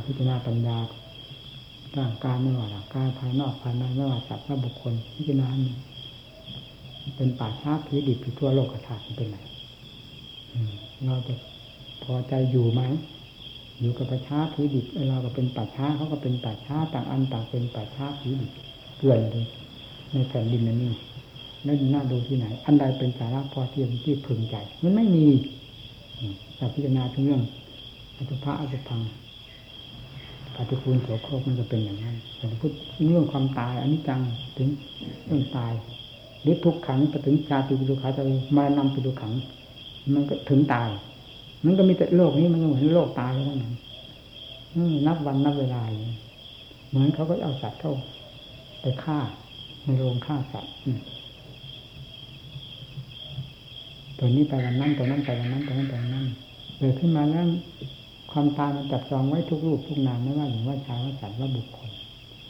พิจารณาปัญญาร่างกายไม่ว่าร่างกายภายนอกภายในไม่ว่าสัตว์และบุคคลพิจารณาเป็นป่าช้าผีดิบผีทั่วโลกธาตุเป็นไรเราจะพอใจอยู่ไหม อยู่กับป่าช้าผีดิบเราก็เป็นป่าช้าเขาก็เป็นป่าช้าต่างอันต่างเป็นป่าช้าผีดิบเกลื่อนเลยในแผ่นดินนั่นนี่นั่นน่าดูที่ไหน อันใดเป็นสาระพอเทียมที่พึงใจ มันไม่มีแต่พิจารณาถึงเรื่องอัตภะอัตพังปฏิคูลโสโครกมันจะเป็นอย่างนั้นแต่พูดเรื่องความตายอันนี้จังถึงเรื่องตายหรือทุกขังไปถึงชาติปิดุขาจะมานำปิดุขัง มันก็ถึงตาย มันก็มีแต่โลกนี้มันก็เหมือนโลกตายแล้วนั่นนับวันนับเวลาเหมือนเขาก็เอาสัตว์เข้าไปฆ่าในโรงฆ่าสัตว์ตัวนี้ไปวันนั้นตัวนั้นไปวันนั้นตัวนั้นไปวันนั้นเกิดขึ้นมาแล้วความตายมันจับจองไว้ทุกรูปทุกนามไม่ว่าหญิงว่าชายว่าสัตว์ว่าบุคคล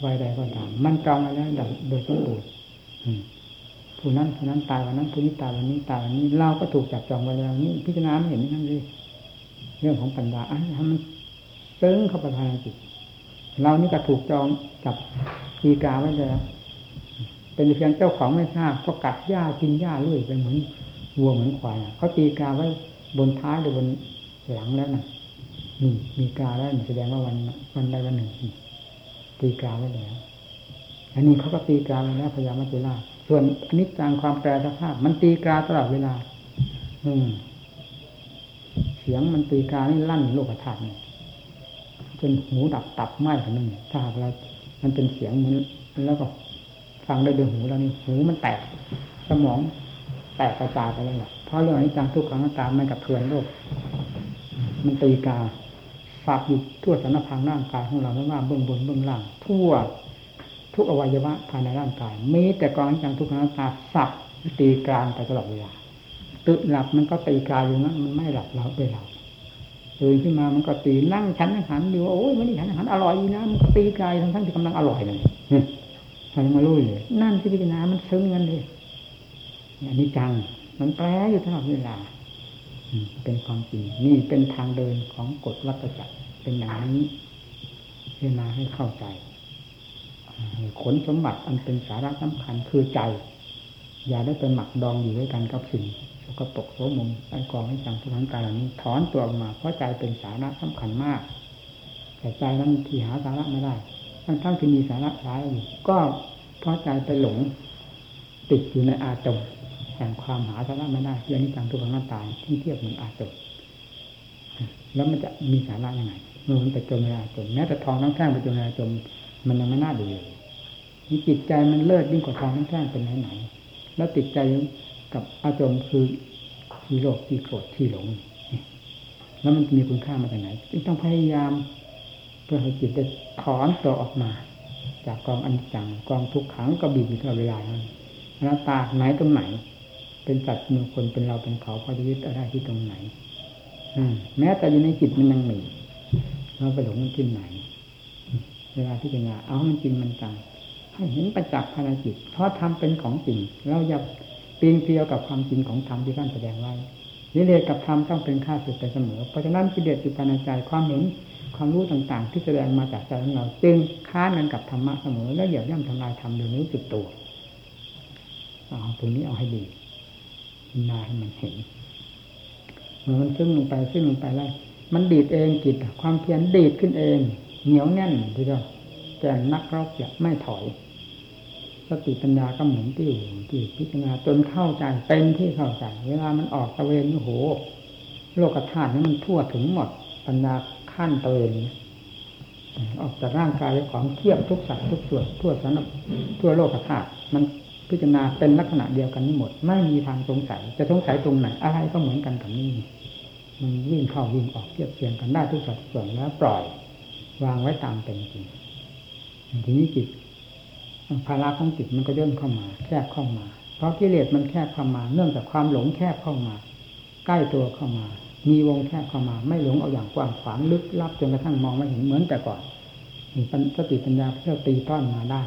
วัยใดก็ตามมันจองไว้แล้วโดยสมบูรณ์ผู้นั้นผู้นั้นตายวันนั้นผู้นี้ตายวันนี้ตายวันนี้เราก็ถูกจับจองไว้แล้วนี่พิจารณาไม่เห็นนั่นเลย เรื่องของปัญญาอะทำมันซึ้งเข้าไปภายในจิตเรานี่ก็ถูกจองจับตีกาไว้แล้วเป็นเพียงเจ้าของไม่ทราบก็กัดหญ้ากินหญ้าเรื่อยไปเหมือนวัวเหมือนควายเขาตีกาไว้บนท้ายหรือบนหลังแล้วนะนี่มีกาแล้วแสดงว่าวันวันใดวันหนึ่งตีกาไว้แล้วอันนี้เขาก็ตีกาไว้แล้วพยายามมัจจุราชส่วนอนิจจังความแปรสภาพ มันตีกาตลอดเวลา อืม สียงมันตีกานี่ลั่นโลกธาตุเนี่ยจนหูดับตับไหม้ขนาดนี้ถ้าหากเรา มันเป็นเสียงมันแล้วก็ฟังได้ด้วยหูแล้วนี่หูมันแตก สมองแตกกระจายไปแล้วเพราะเรื่องอนิจจังทุกขังตามมันกับเพื่อนโลก มันตีกาฝากอยู่ทั่วสารพังร่างกายของเราไม่ว่าเบื้องบนเบื้องล่าง ทั่วทุกอวัยวะภายในร่างกายมีแต่กองจจังทุกขังตาสับตีกลางไปตลอดเวลา ตื่นหลับมันก็ตีกายอยู่นั้นมันไม่หลับเราไปหลับตื่นขึ้นมามันก็ตีนั่งฉันอาหารดูโอ้ยมันนี่ฉันอาหารอร่อยนะมันก็ตีกายทั้งทั้งที่กำลังอร่อยเลยมันมาลุ้ยเลยนั่นที่พิจารณามันซึ้งกันเลยอันนี้จัง มันแปลอยู่ตลอดเวลาเป็นความจริงนี่เป็นทางเดินของกฎวัฏจักรเป็นอย่างนี้พิจารณาให้เข้าใจขนสมบัติอันเป็นสาระสำคัญคือใจ อย่าได้ไปหมักดองอยู่ด้วยกันกับสิ่ง สกปกโสมมไอ้กองให้จังทุกทั้งกายเหล่านี้ถอนตัวออกมาเพราะใจเป็นสาระสำคัญมาก แต่ใจนั้นที่หาสาระไม่ได้ทั้งทั้งที่มีสาระร้ายอยู่ก็เพราะใจไปหลง ติดอยู่ในอาจมแห่งความหาสาระไม่ได้เรื่องนี้จังทุกขังหน้าตายที่เทียบเหมือนอาจมแล้วมันจะมีสาระยังไงเมื่อมันไปจมในอาจมแม้แต่ทองทั้งแท่งไปจมในอาจมมันยังไม่น่าดูเลยมีจิตใจมันเลิศยิ่งกว่าทองทั้งแท่งเป็นไหนไหนแล้วติดใจ กับอาจมคือที่โลภที่โกรธที่หลง แล้วมันมีคุณค่ามาจากไหนจึงต้องพยายามเพื่อให้จิตได้ถอนตัวออกมา จากกองอนิจจังกองทุกขังก็บีบอยู่ตลอดเวลานั้นหน้าตาไหนตรงไหน เป็นจัดมือคนเป็นเราเป็นเขาพอจะยึดอะไรที่ตรงไหน อืแม้แต่อยู่ในจิตมันยังมีเราไปหลงมันที่ไหน เวลาที่จะงาเอามันจริงมันจังให้เห็นประจักษ์ภายในจิตเพราะทำเป็นของจริงเราอย่า ปีนเกลียวกับความจริงของธรรมที่ท่านแสดงไว้กิเลสกับธรรมต้องเป็นข้าศึกไปเสมอ เพราะฉะนั้นกิเลสอยู่ภายในใจความเห็นความรู้ต่างๆ ที่แสดงมาจากใจของเรา จึงค้านกันกับธรรมะเสมอ และเหยียบย่ำทำลายธรรมโดยรู้สึกตัวเอาตรงนี้เอาให้ดีนาให้มันเห็นเมื่อมันซึ่งลงไปซึ่งลงไปแล้วมันดีดเองจิตความเพียรดีดขึ้นเอง เหนียวแน่นทีเดียวแกนนักรบอย่าไม่ถอย สติปัญญาก็หมุนติ้วติ้วพิจารณาจนเข้าใจเป็นที่เข้าใจ เวลามันออกตะเวนโอ้โห โลกธาตุนี้มันทั่วถึงหมดปัญญาขั้นตะเวนออกจากร่างกายของเทียบทุกสัตว์ทุกส่วนทั่วสารทั่วโลกธาตุมันพิจารณาเป็นลักษณะเดียวกันนี้หมด ไม่มีทางสงสัย จะสงสัยตรงไหน อะไรก็เหมือนกันกับนี้มันวิ่งเข้าวิ่งออกเทียบเทียงกันได้ทุกสัดส่วนแล้วปล่อย วางไว้ตามเป็นจริงทีนี้จิต ภาระของจิตมันก็ย่นเข้ามา แคบเข้ามา เพราะกิเลสมันแคบเข้ามา เนื่องจากความหลงแคบเข้ามา ใกล้ตัวเข้ามา มีวงแคบเข้ามา ไม่หลงเอาอย่างกว้างขวางลึกลับจนกระทั่งมองไม่เห็นเหมือนแต่ก่อนมีสติปัญญาเพื่อตีต้อนมาได้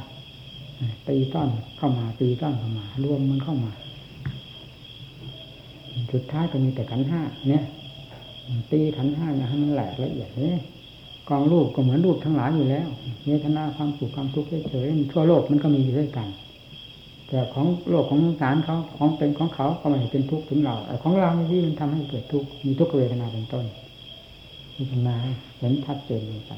ตีต้อนเข้ามาตีต้อนเข้ามารวมมันเข้ามาสุดท้ายก็มีแต่ขันห้าเนี่ย ตีขันห้านะให้มันแหลกละเอียดเนี่ย กองรูปก็เหมือนรูปทั้งหลายอยู่แล้วเวทนาความสุขความทุกข์เฉยๆทั่วโลกมันก็มีอยู่ด้วยกัน แต่ของโลกของสารเขาของเป็นของเขาก็ไม่เป็นทุกข์ถึงเราแต่ของเราที่มันทำให้เกิดทุกข์มีทุกขเวทนาเป็นต้นพิจารณาเห็นชัดเจนลงไป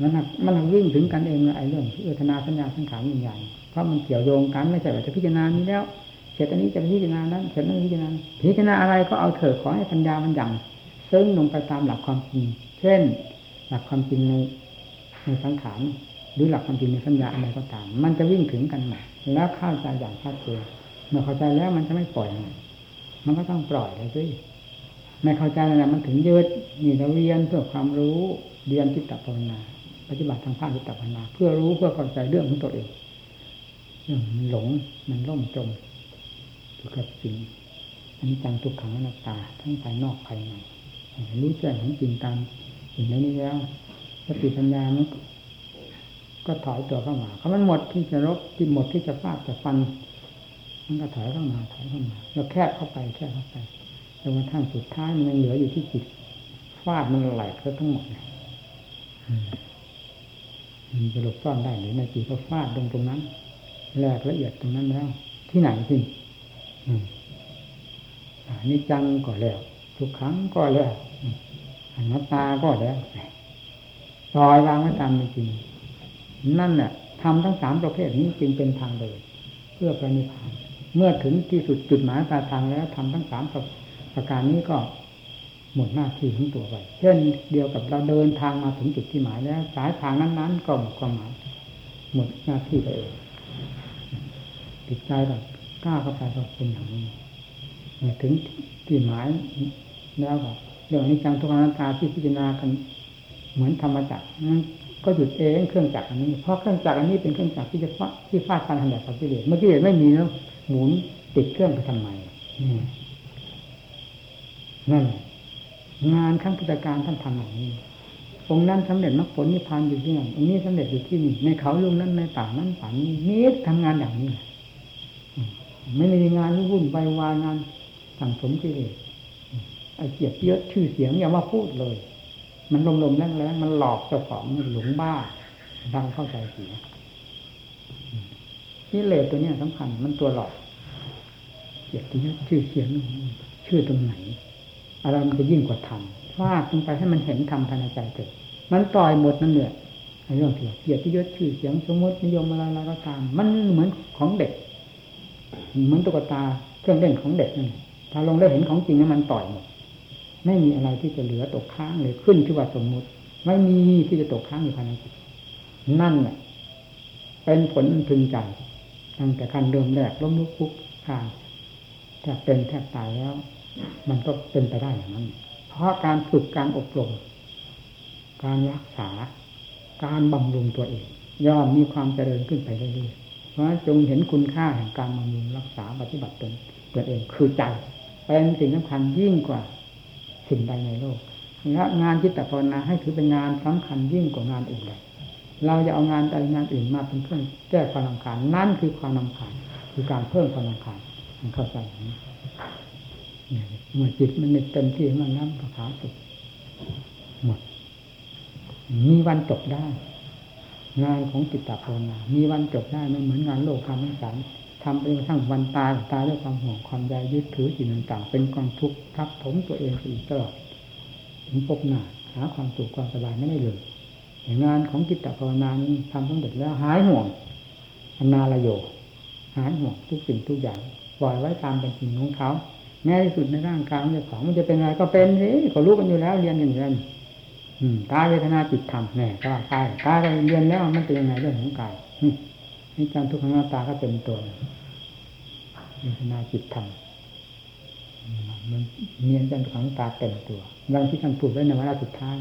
มันมันวิ่งถึงกันเองไอ้เรื่องเวทนาสัญญาสังขารวิญญาณเพราะมันเกี่ยวโยงกันไม่ใช่ว่าจะพิจารณานี้แล้วเสร็จอันนี้จะพิจารณานั้นเสร็จนั้นพิจารณาพิจารณาอะไรก็เอาเถิดขอให้ปัญญามันยังซึ่งลงไปตามหลักความจริง เช่น หลักความจริงในในสังขารหรือหลักความจริงในสัญญาอะไรก็ตาม มันจะวิ่งถึงกันม่แล้วเข้าใจอย่างชัดเจนเมื่อเข้าใจแล้วมันจะไม่ปล่อยมันก็ต้องปล่อยเลยสิไม่เข้าใจอะไรมันถึงยืดนี่เราเรียนเพื่อความรู้เรียนจิตตภาวนาปฏิบัติทางภาคจิตปัญญาเพื่อรู้เพื่อเข้าใจเรื่องของตัวเองเรื่องมันหลงมันล่มจมอยู่กับสิ่งอันนี้จังทุกขังอนัตตาทั้งภายนอกภายในรู้แจ้งของจริงตาม สิ่งนี้แล้วสติปัญญามันก็ถอยตัวเข้ามาเขามันหมดที่จะรบที่หมดที่จะฟาดจะฟัน มันก็ถอยเข้ามาถอยเข้ามาแล้วแคบเข้าไปแคบเข้าไปจนกระทั่งสุดท้ายมันยังเหลืออยู่ที่จิตฟาดมันไหลก็ทั้งหมดเลยมันจะหลบซ่อนได้หรือในจิตก็ฟาดลงตรงนั้นแหลกละเอียดตรงนั้นแล้ว ที่ไหนที่อันนี้จังก็แล้ว ทุกครั้งก็แล้ว นัตตาก็แล้วปล่อยวางไว้ตามจริงนั่นแหละทำทั้งสามประเภทนี้จึงเป็นทางเดินเพื่อพระนิพพานเมื่อถึงที่สุดจุดหมายปลายทางแล้วทำทั้งสามประการนี้ก็หมดหน้าที่ของตัวไปเช่นเดียวกับเราเดินทางมาถึงจุดที่หมายแล้ว สายทางนั้นๆก็หมดความหมายหมดหน้าที่ไปเองติดใจแบบกล้าเข้าไปก็เป็นอย่างนี้ถึงที่หมายแล้วก็ เรื่องนี้จังทุกนาตาที่พิจารณากันเหมือนธรรมจักรนั้นก็หยุดเองเครื่องจักรอันนี้ เพราะเครื่องจักรอันนี้เป็นเครื่องจักรที่จะฟาที่ฟาดฟันทันแดดกับกิเลสเมื่อกี้เลสไม่มีแล้วหมุนติดเครื่องไปทำไมนั่นงานขั้งพุทธการท่านทำอย่างนี้องค์นั้นสำเร็จมรรคผลนิพพานอยู่ที่นั่นองค์นี้สำเร็จอยู่ที่นี่ในเขาลุงนั้นในป่านั้นป่านี้นี่ทำงานอย่างนี้ไม่มีงานวุ่นไปวายงานสั่งสมกิเลส ไอ้เกียรติยอะชื่อเสียงอย่ามาพูดเลย มันลมๆแรงๆมันหลอกเจ้าของหลงบ้าดังเข้าใจเสียกิเลสตัวนี้สำคัญ มันตัวหลอกเกียรติยศชื่อเสียงชื่อตรงไหนอะไรมันจะยิ่งกว่าธรรมฟาดลงไปให้มันเห็นธรรมภายในใจเกิดมันปล่อยหมดนั่นเนี่ยเรื่องเสียเกียรติยศชื่อเสียงสมมตินิยมอะไรก็ตาม มันเหมือนของเด็ก เหมือนตุ๊กตาเครื่องเล่นของเด็กนั่นถ้าลงได้เห็นของจริงนั้นมันต่อยหมด ไม่มีอะไรที่จะเหลือตกค้างเลยขึ้นที่ว่าสมมุติ ไม่มีที่จะตกค้างอยู่ภายในจิตนั่นแหละเป็นผลพึงใจตั้งแต่ขั้นเริ่มแรกล้มลุกคุกคานแทบเป็นแทบตายแล้ว มันก็เป็นไปได้อย่างนั้น เพราะการฝึกการอบรม การรักษา การบำรุงตัวเอง ย่อมมีความเจริญขึ้นไปเรื่อยๆเพราะจงเห็นคุณค่าแห่งการบำรุงรักษาปฏิบัติตนตัวเองคือใจเป็นสิ่งสำคัญยิ่งกว่า สิ่งใดในโลกและงานจิตตภาวนาให้ถือเป็นงานสำคัญยิ่งกว่างานอื่นใดเราจะเอางานใดงานอื่นมาเป็นเครื่องแก้ความรำคาญนั่นคือความรำคาญคือการเพิ่มความรำคาญมันเข้าใจอย่างนี้เมื่อจิตมันเต็มที่มันน้ำภาษาสุดหมดมีวันจบได้ งานของจิตตภาวนา มีวันจบได้ไม่เหมือนงานโลกความสาร ทำเองทั้งวันตายตายด้วยความห่วงความใยยึดถือสิ่งต่างๆ เป็นกองทุกข์ทับถมตัวเองอีกตลอดถึงพบหน้าหาความสุขความสบายไม่ได้เลยงานของจิตตภาวนานี้ทำสำเร็จแล้วหายห่วงอนาลโยหายห่วงทุกสิ่งทุกอย่างปล่อยไว้ตามเป็นจริงของเขาแม้ที่สุดในร่างกายของเจ้าของมันจะเป็นอะไรก็เป็นสิเขารู้กันอยู่แล้วเรียนอย่างนั้นกายเวทนาจิตธรรมเนี่ยก็กายกายเรียนแล้วมันเป็นยังไงเรื่องของกาย นี่การทุกขังหน้าตาก็เป็นตัวเวทนาจิตธรรมมันเนียนจันทุกขังตาเต็มตัวดังที่ท่านพูดไว้ในวาระสุดท้าย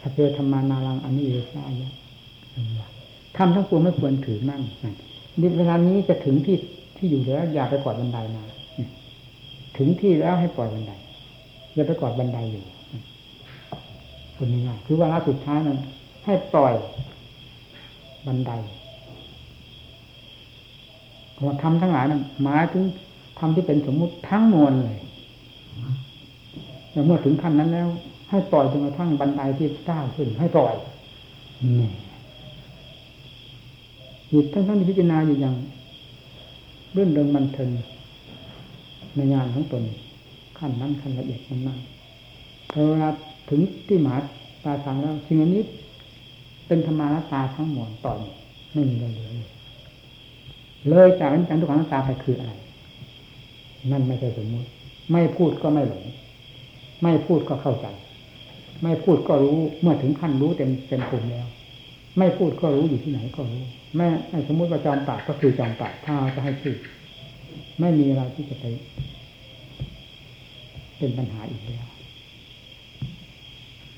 ถ้าเจอธรรมานารังอันนี้เอซ่ายะทำทั้งปวงไม่ควรถือมั่งนี่เวลานี้จะถึงที่ที่อยู่แล้ว อย่าไปกอดบันไดมาถึงที่แล้วให้ปล่อยบันไดอย่าไปกอดบันไดอยู่คนนี้ง่ายคือวาระสุดท้ายนั้นให้ปล่อยบันได ว่าทำทั้งหลายนั้นหมายถึงทำที่เป็นสมมุติทั้งมวลเลยแต่เมื่อถึงขั้นนั้นแล้ว ให้ปล่อยจนกระทั่งบันไดที่ก้าวขึ้น ให้ปล่อยนี่จิตทั้งทั้งที่พิจารณาอยู่อย่างเรื่องเดิมบันเทิงในงานของตนขั้นนั้นขั้นละเอียดนั้นนั้นเวลาถึงที่หมายตาทางแล้วสิ่งนี้เป็นธรรมาตาทั้งหมดต่อยไม่มีอะไรเหลือเลย เลยจากนั้นจากทุกขังตาไปคืออะไร นั่นไม่ใช่สมมติ ไม่พูดก็ไม่หลง ไม่พูดก็เข้าใจ ไม่พูดก็รู้เมื่อถึงขั้นรู้เต็มเต็มภูมิแล้ว ไม่พูดก็รู้อยู่ที่ไหนก็รู้แม่สมมติว่าจอมปากก็คือจอมปากถ้าจะให้ชื่อไม่มีอะไรที่จะไปเป็นปัญหาอีกแล้ว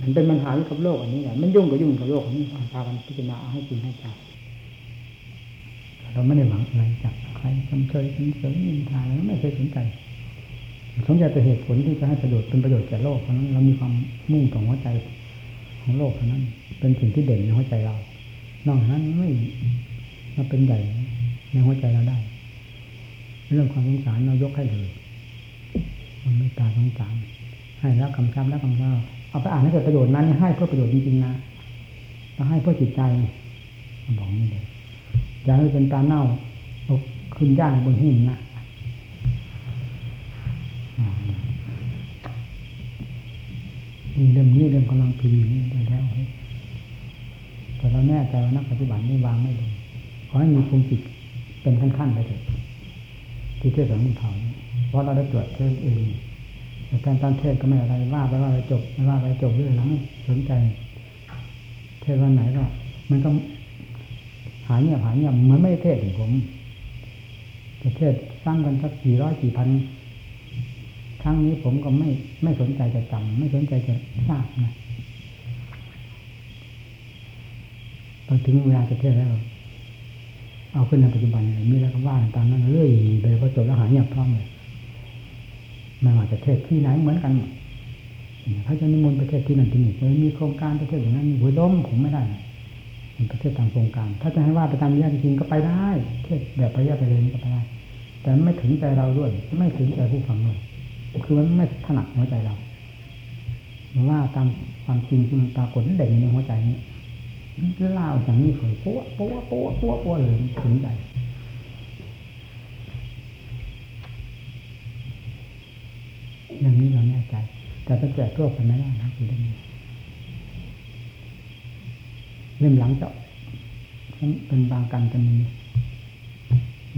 มันเป็นปัญหาอยู่กับโลกอันนี้แหละมันยุ่งกับยุ่งกับโลกอันนี้พากันพิจารณาเอาให้จริงให้จัง เราไม่ได้หวังอะไรจากใครจำเชยจำเสริมนินทาแล้วไม่เคยสนใจสนใจแต่เหตุผลที่จะให้ประโยชน์เป็นประโยชน์แก่โลกเพราะนั้นเรามีความมุ่งต่อหัวใจของโลกเท่านั้น เป็นสิ่งที่เด่นในหัวใจเรา นอกจากนั้นไม่มาเป็นใหญ่ในหัวใจเราได้ เรื่องความสงสารเรายกให้เลยมันไม่ตาสงสารให้แล้วคำช้ำแล้วคำช้ำเอาไปอ่านให้เกิดประโยชน์นั้นให้เพื่อประโยชน์จริงๆนะเราให้เพื่อจิตใจบอกนี่เลย อย่าให้เป็นตาเน่าเอาขึ้นย่างบนหินนะนี่เรื่องนี้เรื่องกำลังพิมพ์นี่ได้แล้วแต่เราแน่ใจว่านักปฏิบัตินี่วางไม่ลงขอให้มีภูมิจิตเป็นขั้นๆไปเถอะที่เทศน์สอนมุนเผาเพราะเราได้ตรวจเทศเองแต่การตอนเทศก็ไม่อะไรว่าไปว่าไปจบไม่ว่าไปจบเรื่องไม่สนใจ เทศวันไหนก็มันก็ หายเงียบหายเงียบเหมือนไม่เทศถึงผมจะเทศสร้างกันสักกี่ร้อยกี่พันครั้งนี้ผมก็ไม่ไม่สนใจจะจำไม่สนใจจะทราบนะพอถึงเวลาจะเทศแล้ว เอาขึ้นในปัจจุบันเลยมีแล้วก็ว่าตามนั้นเรื่อยไปพอจบแล้วหายเงียบพร้อมเลยไม่ว่าจะเทศที่ไหนเหมือนกันหมดถ้าจะนิมนต์ประเทศที่นั่นที่นี่มีโครงการประเทศอย่างนั้นหัวล้มผมไม่ได้ มันประเทศตามโครงการ ถ้าจะให้ว่าไปตามระยะจริงก็ไปได้ เทศแบบระยะไปเลยก็ไปได้ แต่ไม่ถึงใจเราด้วย ไม่ถึงใจผู้ฟังด้วยคือมันไม่ถนัดหัวใจเราว่าตามความจริงที่มันปรากฏเด่นในหัวใจนี้เล่าอย่างนี้เผยปั้วปั้วปั้วปั้วปั้วเลยถึงใจอย่างนี้เราแน่ใจ แต่ถ้าแจกทั่วไปไม่ได้นะคือเรื่องนี้ เล่มหลังจะเป็นบางกันจะมี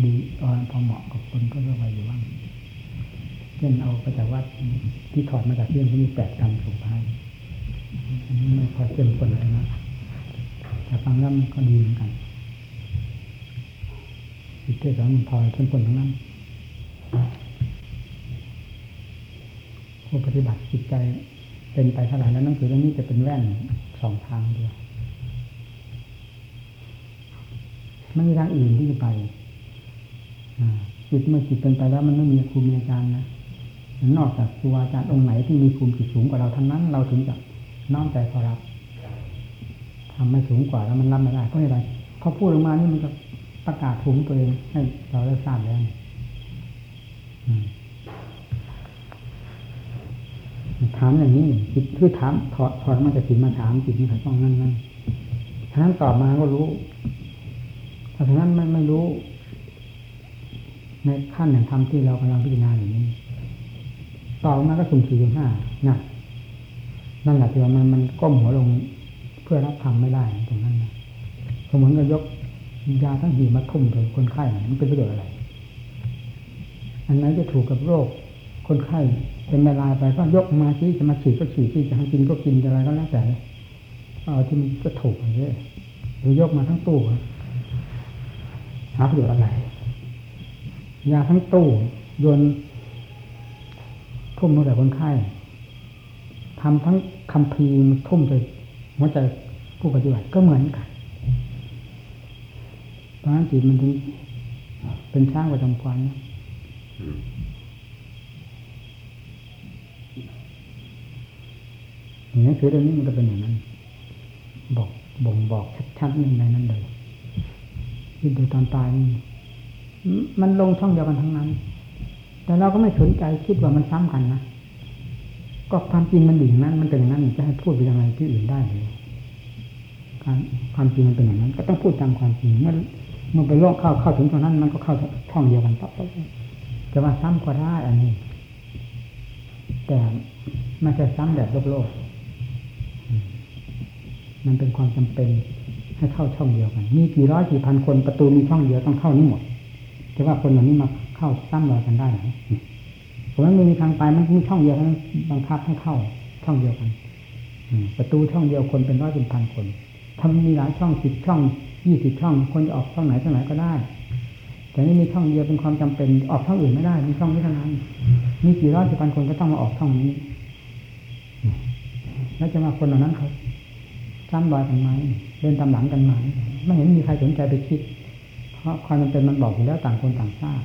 ดีตอนพอเหมาะกับคนก็เรียกว่าอยู่ว่างเช่นเอาไปจากวัดที่ถอดมาจากเรื่องที่มีแปดคำสุภาพไม่พอเข้มข้นเลยนะแต่ฟังแล้วมันก็ดีเหมือนกันจิตเทศสอนมันพอเข้มข้นทั้งนั้นผู้ปฏิบัติจิตใจเป็นไปเท่าไหร่แล้วหนังสือเรื่องนี้จะเป็นแว่นสองทางเดียว ไม่มีทางอื่นที่จะไปจิตเมื่อจิตเป็นไปแล้วมันไม่มีครูมีอาจารย์นะนอกจากครูอาจารย์องค์ไหนที่มีภูมิจิตสูงกว่าเราทั้งนั้น เราถึงจะน้อมใจขอรับทำไม่สูงกว่าแล้วมันรับไม่ได้เพราะอะไรเขาพูดออกมานี่มันจะประกาศภูมิตัวเองให้เราได้ทราบแล้วถามอย่างนี้จิตคือถามถอดถอดมาจากจิตมาถามจิตมันต้องนั่นนั่นฉะนั้นตอบมาก็รู้ ถ้าะฉะนั้นไม่ไม่รู้ ในขั้นแห่งธรรมที่เรากำลังพิจารณาอย่างนี้ ต่อมาก็สุ่มสี่สุ่มห้านะนั่นแหละที่ว่ามันมันก้มหัวลงเพื่อรับธรรมไม่ได้ตรงนั้นนะเหมือนกับยกยาทั้งหีมาทุ่มถึงคนไข้มันเป็นประโยชน์อะไร อันนั้นจะถูกกับโรคคนไข้เป็นเวลาไปก็ยกมาที่จะมาฉีดก็ฉีดที่จะให้กินก็กินอะไรก็แล้วแต่เอาที่มันก็ถูกไปเลยหรือยกมาทั้งตู้ หาประโยชน์อะไรยาทั้งตู้โยนทุ่มลงแต่คนไข้ทำทั้งคำพีทุ่มไปหัวใจผู้ปฏิบัติก็เหมือนกันเพราะฉะนั้นจิตมันถึงเป็นช่างประจำควันนะอย่างนี้คือเรื่องนี้มันก็เป็นอย่างนั้น บอกบ่งบอกชัดๆหนึ่งในนั้นเลย ที่ดูตอนตายมันลงช่องเดียวกันทั้งนั้น แต่เราก็ไม่สนใจคิดว่ามันซ้ำกันนะก็ความจริงมันอยู่อย่างนั้น มันเป็นอย่างนั้นจะให้พูดไปยังไงที่อื่นได้เลยการความจริงมันเป็นอย่างนั้น ก็ต้องพูดตามความจริงเมื่อเมื่อไปโลกเข้าเข้าถึงตรงนั้น มันก็เข้าช่องเดียวกันต่อไปจะว่าซ้ำก็ได้อันนี้ แต่ม่ใช่ซ้ำแบบโลกโลกมันเป็นความจำเป็น ให้เข้าช่องเดียวกัน มีกี่ร้อยกี่พันคนประตูมีช่องเดียวต้องเข้านี้หมดแต่ว่าคนเหล่านี้มาเข้าซ้ำรอยกันได้ไหมผมว่าไม่มีทางไปมันมีช่องเดียวทั้งบังคับให้เข้าช่องเดียวกันประตูช่องเดียวคนเป็นร้อยเป็นพันคนทำมีหลายช่องสิบช่องยี่สิบช่อง คนจะออกช่องไหนช่องไหนก็ได้แต่นี่มีช่องเดียวเป็นความจำเป็นออกช่องอื่นไม่ได้ มีช่องนี้เท่านั้นมีกี่ร้อยกี่พันคนก็ต้องมาออกช่องนี้ แล้วจะมาคนเหล่านั้นเขา ซ้ำรอยกันไหมเดินตามหลังกันไหมไม่เห็นมีใครสนใจไปคิด เพราะความมันเป็นมันบอกอยู่แล้วต่างคนต่างทราบ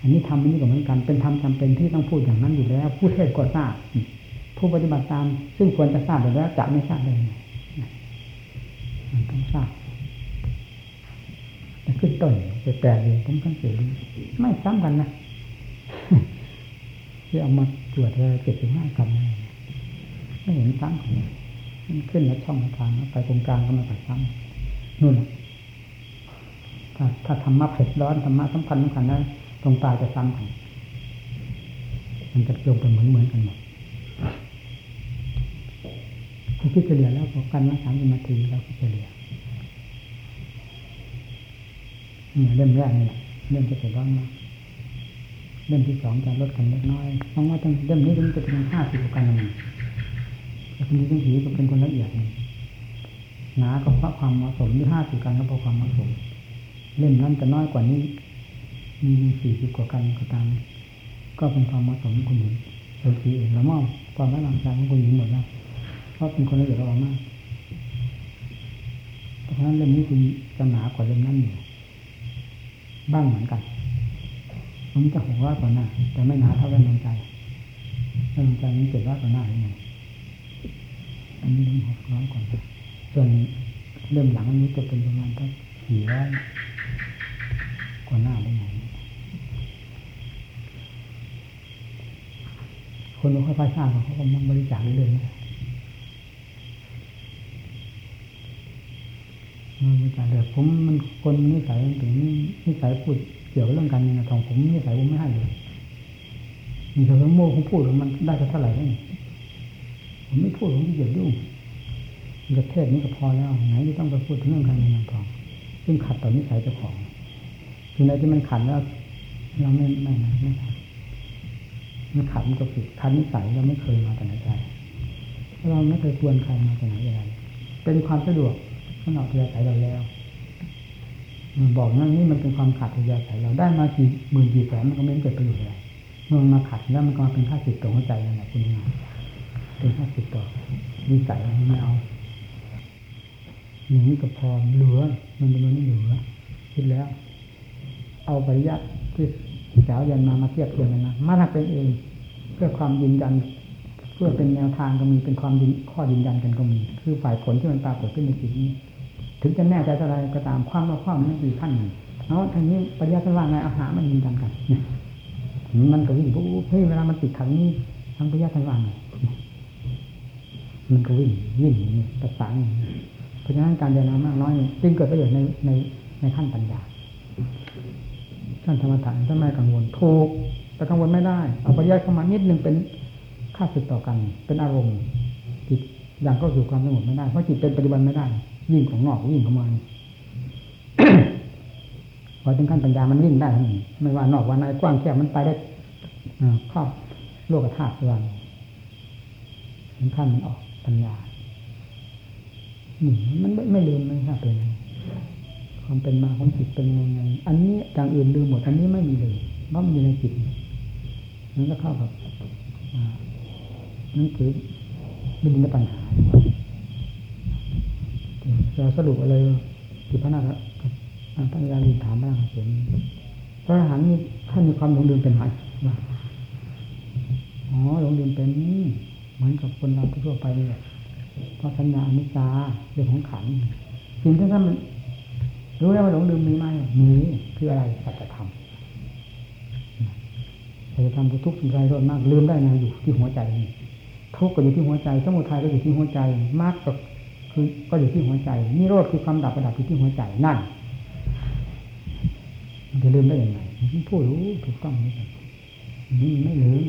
อันนี้ทำอันนี้ก็เหมือนกัน เป็นธรรมจำเป็นที่ต้องพูดอย่างนั้นอยู่แล้ว ผู้เทศก็ทราบ ผู้ปฏิบัติตาม ซึ่งควรจะทราบอยู่แล้วจะไม่ทราบได้ยังไงมันต้องทราบแต่ขึ้นต้นแปลกๆเลยผมสังเกตดูไม่ซ้ำกันนะที่เอามาตรวจเลยเจ็ดสิบห้ากรัมไม่เห็นซ้ำกันเลยมัน ขึ้นแล้วช่องทางไปตรงกลางก็มาตัดซ้ำนู่นถ้าถ้าธรรมะเผ็ดร้อนธรรมะสำคัญสำคัญนะตรงปลายจะซ้ำกันมันจะโยงเป็นเหมือนเหมือนกันหมดคือคิดเฉลี่ยแล้วพอกันมาสามสิบนาทีเราคิดเฉลี่ยเนี่มแรกนี่แหละเล่มจะเผ็ดร้อนมากเล่มที่สองจะลดกันเล็กน้อยเพราะว่าตั้งเล่มนี้มันจะเป็นห้าสิบกว่ากันเอง แต่คนนี้ต้องถือก็เป็นคนละเอียดหนาก็เพราะความเหมาะสมที่ห้าสิบกันก็เพราะความเหมาะสม เล่มนั้นจะน้อยกว่านี้ มีสี่สิบกว่ากันก็ตาม ก็เป็นความเหมาะสมของคุณหญิงเราสีเองเรามอบความรักใจของคุณหญิงหมดแล้วเพราะเป็นคนละเอียดละออมากเพราะฉะนั้นเล่มนี้คุณจะหนากว่าเล่มนั้นอยู่บ้างเหมือนกันมันจะหกร้อยกว่าหน้าแต่ไม่หนาเท่าเล่มลงใจเล่มลงใจมันเจ็ดร้อยกว่าหน้าอย่างไง อันนี้เล่มหกร้อยกว่าส่วนเล่มหลังอันนี้จะเป็นประมาณสักสี่ร้อยกว่าหน้าได้ไงคนไม่ค่อยทราบเขาก็มาบริจาคเรื่อยๆนะมาบริจาคเรื่อยผมมันคนนิสัยถึงนิสัยพูดเกี่ยวกับเรื่องการเงินทองผมนิสัยผมไม่ให้เลยมีแต่โม่ผมพูดมันได้เท่าไหร่ได้ ผมไม่พูดผมไม่เกี่ยวยุ่งประเทศนี้ก็พอแล้วไหนที่ต้องไปพูดถึงเรื่องการเงินทองซึ่งขัดต่อนิสัยเจ้าของถึงไหนที่มันขัดแล้วเราไม่ไม่ไม่ไม่ทำมันขัดมันก็ผิดคันนิสัยเราไม่เคยมาแต่ไหนแต่เราไม่เคยควรใครมาแต่ไหนแต่ไรเป็นความสะดวกสำหรับเทียสายเราแล้วมันบอกนั่นนี่มันเป็นความขัดเทียสายเราได้มากี่หมื่นกี่แสนมันก็ไม่เกิดประโยชน์อะไรเมื่อมันมาขัดแล้วมันก็มาเป็นค่าสิทธิ์ต่อหัวใจนั่นแหละคุณงาน เป็นค่าสิทธิ์ต่อนิสัยไม่เอาอย่งนี้ก็พอเหลือ มันเป็นมันไม่เหลือคิดแล้ว เอาปริยัติที่สาวยันมามาเทียบเทียงกันนะมาถ้าเป็นเอง เพื่อความยืนยัน เพื่อเป็นแนวทางก็มีเป็นความยืนข้อยืนยันกันก็มี คือฝ่ายผลที่มันปรากฏขึ้นในจิตนี้ ถึงจะแน่ใจเท่าไรก็ตามความว่าความนั้นคือขั้นหนึ่งเนาะทีนี้ปริยัติว่าไงอาหารมันยืนยันกันมันก็วิ่งปุ๊บเฮ้ยเวลามันติดขังนี้ทางปริยัติว่าไง มันก็วิ่งวิ่งนี่ประสานเพราะฉะนั้นการเรียนรู้มากน้อยจึงเกิดประโยชน์ในในในขั้นปัญญาท่านธรรมฐานท่านไม่กังวลถูกแต่กังวลไม่ได้ เอาปยัติเข้ามานิดนึงเป็นค่าสึกต่อกัน เป็นอารมณ์จิตอย่างก็สู่ความสงบไม่ได้เพราะจิตเป็นปัจจุบันไม่ได้วิ่งของนอกวิ่งเข้ามาพอถึงขั้นปัญญามันวิ่งได้ทั้งนั้นไม่ว่านอกว่าในกว้างแคบมันไปได้ครอบโลกธาตุวันถึงขั้นมันออก ปัญญามันไม่ไม่ลืมไม่ทราบเป็นความเป็นมาของจิตเป็นยังไง อันนี้อย่างอื่นลืมหมด อันนี้ไม่มีเลยเพราะมันอยู่ในจิตนั่นก็เข้ากับนั่นคือไม่ดินปัญหาเราสรุปอะไรที่พระนาคท่านอาจารย์ถามบ้างเห็นพระอรหันต์นี่ท่านมีความหลงลืมเป็นไหมอ๋อหลงลืมเป็น เหมือนกับคนเราทั่วไปเลยเพราะสัญญาอนิจจาเรื่องของขันสิ่งที่ท่านมันรู้แล้วว่าหลงลืมมีไหมมีคืออะไรสัจธรรมสัจธรรมคือทุกข์สมุทัยโทษมากลืมได้ไงอยู่ที่หัวใจนี่ทุกข์ก็อยู่ที่หัวใจ สมุทัยก็อยู่ที่หัวใจมากก็คือก็อยู่ที่หัวใจนิโรธคือความดับประดับอยู่ที่หัวใจนั่นมันจะลืมได้ยังไงมันพูดรู้ถูกต้องนี่ไม่ลืม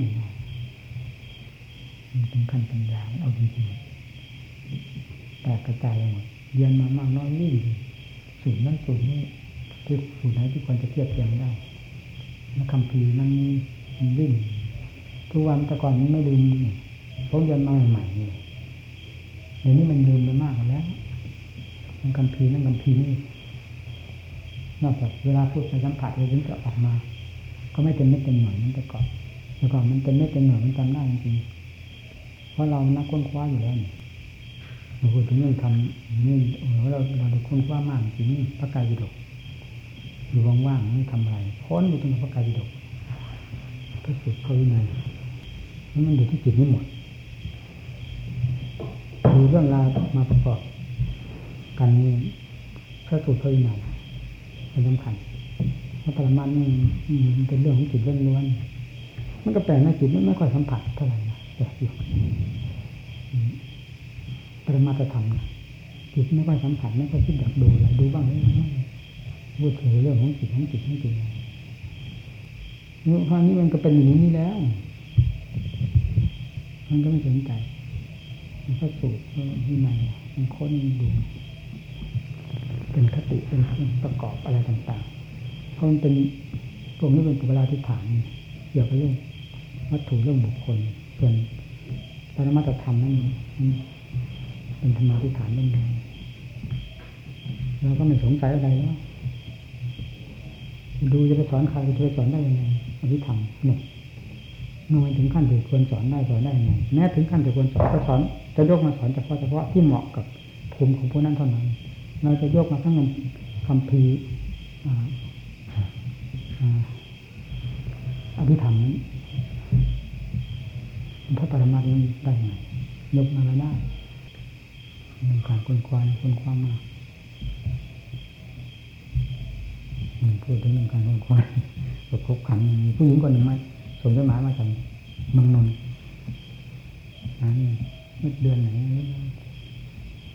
มันเป็นขั้นปัญญาเอาจริงๆแตกกระจายหมดเรียนมามากน้อยวิ่สูตรนั้นสูตรนี้ที่สูตรไหนที่ควรจะเทียบเทียงได้แล้วคำพีนั้นมันวิ่งทุกวันแต่ก่อนนี้ไม่ลืมผมเรียนมาใหม่ๆนี่เดี๋ยวนี้มันลืมไปมากแล้วมันคำพีนั่นคำพีนี่นอกจากเวลาพูดไปสัมผัสเลยถึงจะออกมา ก็ไม่เต็มเม็ดเต็มหน่วยนั่นแต่ก่อนแต่ก่อนมันเต็มเม็ดเต็มหน่วยมันจำได้จริง ราะเรานักค้นคว้าอยู่แล้วเราพูดถึงเรื่องทำนี่โอ้โหเราเราได้ค้นคว้ามากจริงพระกายวิดกอยู่ว่างๆไม่ทำอะไรค้นอยู่ตรงพระกายวิดกพระสุดเขาวินัยนี่มันอยู่ที่จิตนี่หมดมีเรื่องราวมาประกอบกันนี่พระสุดเขาวินัยเป็นสำคัญพระปรมานี่มันเป็นเรื่องของจิตล้วนๆมันก็แปลกนะจิตมันไม่ค่อยสัมผัสเท่าไหร่ ปรมาตธรรมนะจิตไม่ค่อยสัมผัสไม่ค่อยคิดอยากดูอะไรดูบ้างไหมพูดถึงเรื่องของจิตของจิตของจิตนี่คราวนี้มันก็เป็นอย่างนี้แล้ว มันก็ไม่สนใจมันก็สูตรที่ไหนมันค้นดูเป็นคติเป็นเครื่องประกอบอะไรต่างๆ เพราะมันเป็นพวกนี้เป็นเวลาที่ฐานเกี่ยวกับเรื่องวัตถุเรื่องบุคคล ส่วนปรมาตธรรมนั่นเป็นธรรมาธิฐานเรื่องนี้เราก็ไม่สงสัยอะไรแล้ว ดูจะไปสอนใครจะไปสอนได้ยังไงอภิธรรมเนี่ยน้อยถึงขั้นที่ควรสอนได้สอนได้ยังไงแม้ถึงขั้นที่ควรสอนก็สอนจะยกมาสอนเฉพาะเฉพาะที่เหมาะกับภูมิของผู้นั้นเท่านั้น เราจะยกมาทั้งคำพีอภิธรรมนั้น พระปรมาภิได้ยังไงยกมาแล้วได้มีการคนควานคนความมาพูดถึงเรื่องการคนควานประคบขันมีผู้หญิงคนหนึ่งมาส่งจดหมายมาจากเมืองนนท์นี่เดือนไหน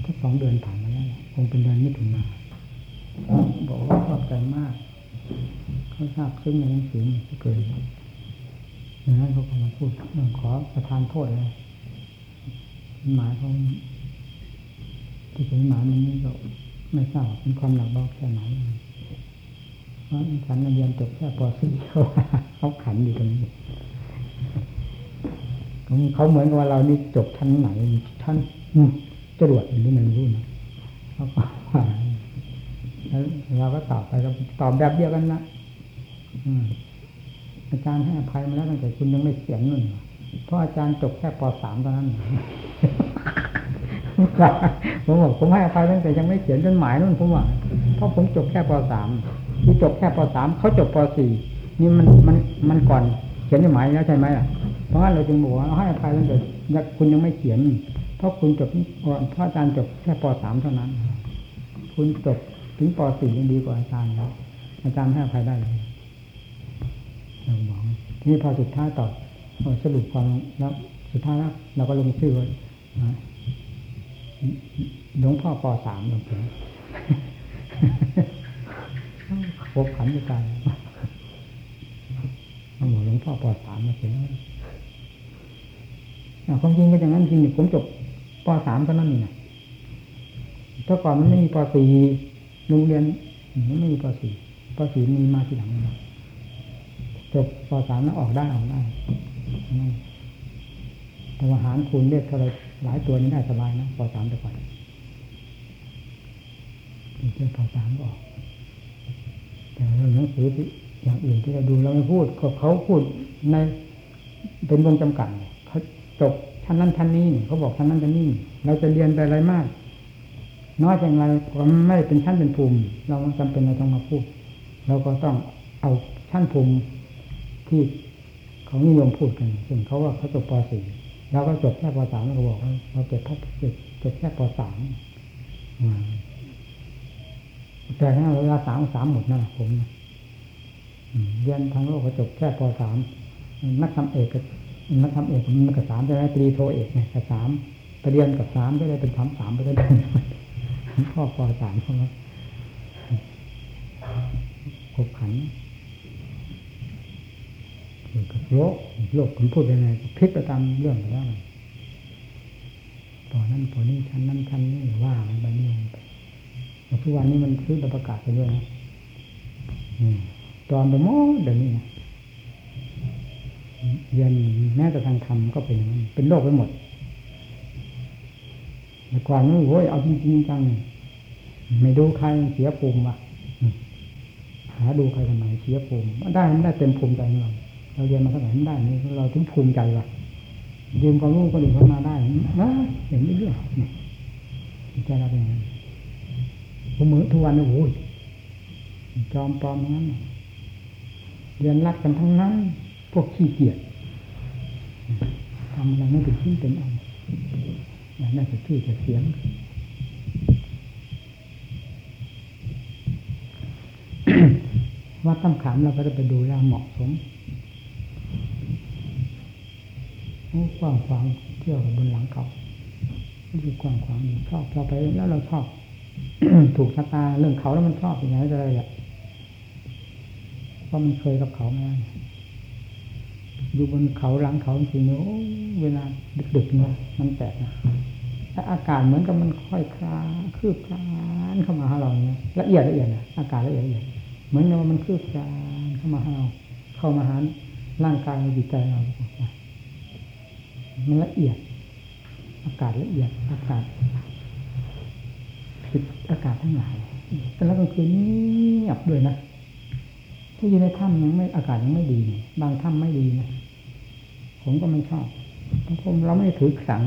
ถ้าสองเดือนผ่านมาแล้วคงเป็นเดือนมิถุนาบอกว่าชอบใจมาก เขาทราบซึ่งในหนังสือเกิด อย่างนั้นเขาก็มาพูดเรื่องขอประทานโทษเลยหมายเขาที่เป็นหมายมันนี่ก็ไม่ทราบเป็นความหลักบอกแค่ไหนเพราะฉันเรียนจบแค่ป .4 เขาเขาขันอยู่ตรงนี้เขาเหมือนกับว่าเรานี่จบชั้นไหนชั้นจรวดหรือไม่รู้นะเขาก็แล้วเราก็ตอบไปก็ตอบแบบเดียวกันนะอาจารย์ให้อภัยมาแล้วตั้งแต่คุณยังไม่เขียนนู่นเพราะอาจารย์จบแค่ป .3 ตอนนั้นผมบอกผมให้อภัยตั้งแต่ยังไม่เขียนจดหมายนู่นผมว่าเพราะผมจบแค่ป .3 ที่จบแค่ป .3 เขาจบป .4 นี่มันมันมันก่อนเขียนจดหมายแล้วใช่ไหมล่ะเพราะงั้นเราจึงบอกว่าให้อภัยตั้งแต่คุณยังไม่เขียน เพราะคุณจบเพราะอาจารย์จบแค่ป .3 เท่านั้น คุณจบถึงป .4 ยังดีกว่าอาจารย์แล้วอาจารย์ให้อภัยได้เลย เราบอกทีนี้พอสุดท้ายตอบสรุปความแล้วสุดท้ายแล้วเราก็ลงชื่อไว้หลวงพ่อป .3 หลวงพ่อพบขันด้วยกันเขาบอหลวงพ่อป .3 มมาเสร็จแล้วความจริงก็อย่างนั้นจริงผมจบป .3 ก็นั่นนี่นะถ้าก่อนมันไม่มีป .4 โรงเรียนมันไม่มีป .4 ป .4 มีมาทีหลังนะ จบป .3 แล้วออกได้ออกได้แต่ว่าหารคูณเลขเท่าไรหลายตัวนี้ได้สบายนะป .3 แต่ก่อนเจ้าป .3 ก็ออก แต่เรื่องหนังสือที่อย่างอื่นที่เราดูเราไม่พูดก็เขาพูดในเป็นวงจำกัดเขาจบชั้นนั้นชั้นนี้เขาบอกชั้นนั้นชั้นนี้ เราจะเรียนไปอะไรมาก น้อยอย่างไรก็ไม่เป็นชั้นเป็นภูมิ เราจำเป็นเราต้องมาพูด เราก็ต้องเอาชั้นภูมิ ที่เขานิยมพูดกันซึ่งเขาว่าเขาจบป .4 เราก็จบแค่ป .3 เราก็บอกว่าเราจบแค่จบแค่ป .3 แต่ถ้าเวลาสามสามหมดนั่นผมเรียนทางโลกก็จบแค่ป .3 นักทำเอกนักทำเอกมันกับสามใช่ไหมตรีโทเอกเนี่ยกับสามไปเรียนกับสามก็ได้เป็นสามสามไปได้พ่อป .3 เขาแล้วขบขัน โลกโลกผมพูดยังไงพลิกไปตามเรื่องไปแล้วต่อนั้นต่อนี้ชั้นนั้นชั้นนี้ว่ามันไปนี่ทุกวันนี้มันซื้อประกาศไปด้วยนะตอนไปโม้เดี๋ยวนี้นะเรียนแม้แต่ทางธรรมก็เป็นอย่างนั้นเป็นโลกไปหมดแต่ก่อนนู้นโว้ยเอาจริงจังไม่ดูใครเสียภูมิว่ะหาดูใครทำไมเสียภูมิได้ไม่ได้เต็มภูมิใจของเรา เราเรียนมาเท่าไหร่ไม่ได้นี่เราถึงภูมิใจว่ะยืมความรู้คนอื่นเข้ามาได้นะเห็นไม่เรื่องใจเราเป็นย่างนั้นผมมือทุกวันนะโอ้ยจอมปลอมงนั้นเรียนรัดกันทั้งนั้น พวกขี้เกียจทำอะไรไม่เป็นชิ้นเป็นอันอยากได้แต่ชื่อแต่เสียงว่าตั้งขามเราก็จะไปดูแลเหมาะสม กว้างขวางเที่ยวบนหลังเขาดูกว้างขวางชอบเราไปแล้วเราชอบ ถูกชะตาเรื่องเขาแล้วมันชอบอย่างไรจะอะไรอะเพราะมันเคยกับเขามาอยู่บนเขาหลังเขาจริงๆเนี่ยโอ้เวลาดึกๆเนี่ยมันแปลกนะแต่อากาศเหมือนกับมันค่อยคลาคืบคลานเข้ามาหาเราเนี่ยละเอียดละเอียดนะอากาศละเอียดละเอียดเหมือนกับว่ามันคืบคลานเข้ามาหาเรา เข้ามาหาร่างกายจิตใจเรา มันละเอียด อากาศละเอียด อากาศผิดอากาศทั้งหลายแต่แล้วกลางคืนเงียบด้วยนะที่อยู่ในถ้ำยังไม่อากาศยังไม่ดี บางถ้ำไม่ดีนะผมก็ไม่ชอบเพราะผมเราไม่ถือขัง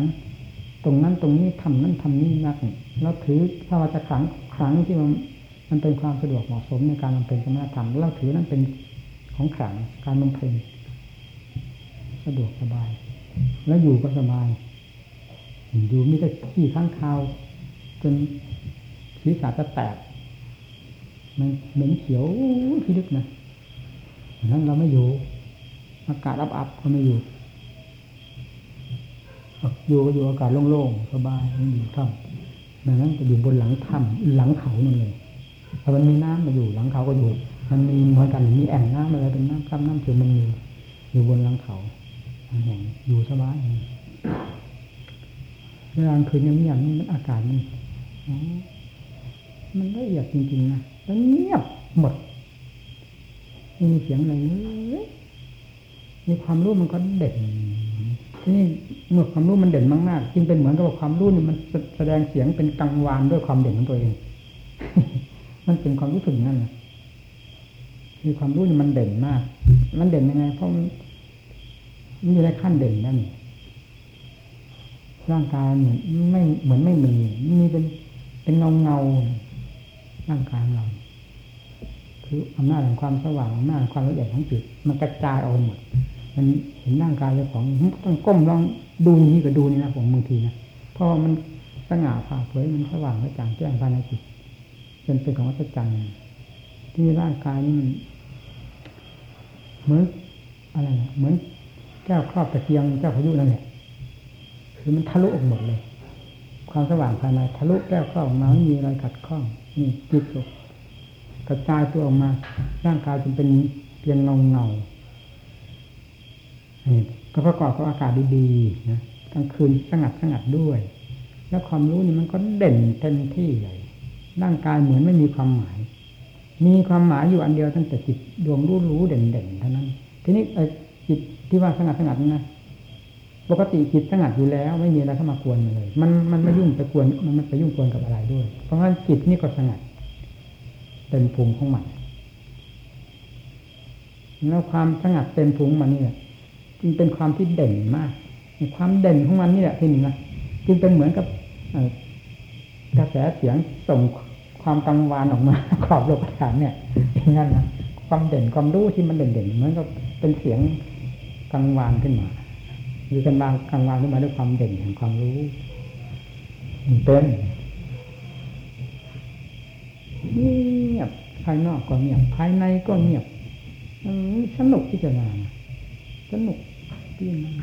ตรงนั้นตรงนี้ทำนั้นทำนี่นักเราถือถ้าว่าจะขังขังที่มันมันเป็นความสะดวกเหมาะสมในการบำเพ็ญสมณธรรมเราถือนั้นเป็นของขังการบำเพ็ญสะดวกสบาย แล้วอยู่ก็สบายอยู่มีแต่ขี้ข้างคาว จนศีรษะจะแตก มันเหม็นเขียวที่ลึกนะนั้นเราไม่อยู่อากาศอับๆก็ไม่อยู่อยู่ก็อยู่อากาศโล่งๆสบายมันอยู่ถ้ำดังนั้นจะอยู่บนหลังถ้ำหลังเขานั่นเลยถ้ามันมีน้ำมาอยู่หลังเขาก็อยู่ มันมีเหมือนกันมีแอ่งน้ำอะไรเป็นน้ำคำน้ำเสือมันมีอยู่บนหลังเขา อยู่สบายเวลากลางคืนเงียบๆมันอากาศมันมันละเอียดจริงๆนะแล้วเงียบหมดไม่มีเสียงอะไรเลยมีความรู้มันก็เด่นทีนี้เมื่อความรู้มันเด่นมากๆจึงเป็นเหมือนกับความรู้นี่มันแสดงเสียงเป็นกังวานด้วยความเด่นของตัวเอง มันเป็นความรู้สึกนั่นแหละมีความรู้นี่มันเด่นมาก มันเด่นยังไง เพราะ มันมันอยู่ในขั้นเด่นนั่นร่างกายเหมือนไม่เหมือนไม่มีมีเป็นเป็นเงาเงาร่างกายเราคืออำนาจแห่งความสว่างอำนาจความละเอียดของจิตมันกระจายออกหมดมันเห็นร่างกายเลยของต้องก้มลองดูนี่ก็ดูนี่นะผมบางทีนะเพราะมันสง่าผ่าเผยมันสว่างและจ่างแจ้งภายในจิตจนเป็นของวัฏจักรที่ร่างกายนี่มันเหมือนอะไรนะเหมือน แก้วครอบตะเกียงเจ้าพายุนั่นแหละคือมันทะลุออกหมดเลย ความสว่างภายในทะลุแก้วครอบออกมาไม่มีอะไรขัดข้องนี่จิตกระจายตัวออกมา ร่างกายจนเป็นเพียงเงาเงาก็ประกอบกับอากาศดีๆนะกลางคืนสงัดสงัดด้วย แล้วความรู้นี่มันก็เด่นเต็มที่เลยร่างกายเหมือนไม่มีความหมาย มีความหมายอยู่อันเดียวตั้งแต่จิตดวงรู้รู้เด่นเด่นเท่านั้น ทีนี้ไอ้จิต ที่ว่าสงัดสงัดนี่นะปกติจิตสงัดอยู่แล้ว ไม่มีอะไรเข้ามากวนเลย มันมันไม่ยุ่งไปกวนมันไม่ไปยุ่งกวนกับอะไรด้วย เพราะฉะนั้นจิตนี่ก็สงัดเต็มภูมิของมันแล้วความสงัดเต็มภูมิมันนี่จึงเป็นความที่เด่นมากความเด่นของมันนี่แหละที่นี่นะจึงเป็นเหมือนกับกระแสเสียงส่งความกังวานออกมาขอบโลกฐานเนี่ยอย่างนั้นนะความเด่นความรู้ที่มันเด่นเด่นเหมือนกับเป็นเสียง กังวานขึ้นมาหรือกันบางกังวานขึ้นมาด้วยความเด่นแห่งความรู้เป็นเงียบภายนอกก็เงียบภายในก็เงียบสนุกที่จะงานสนุกที่มัน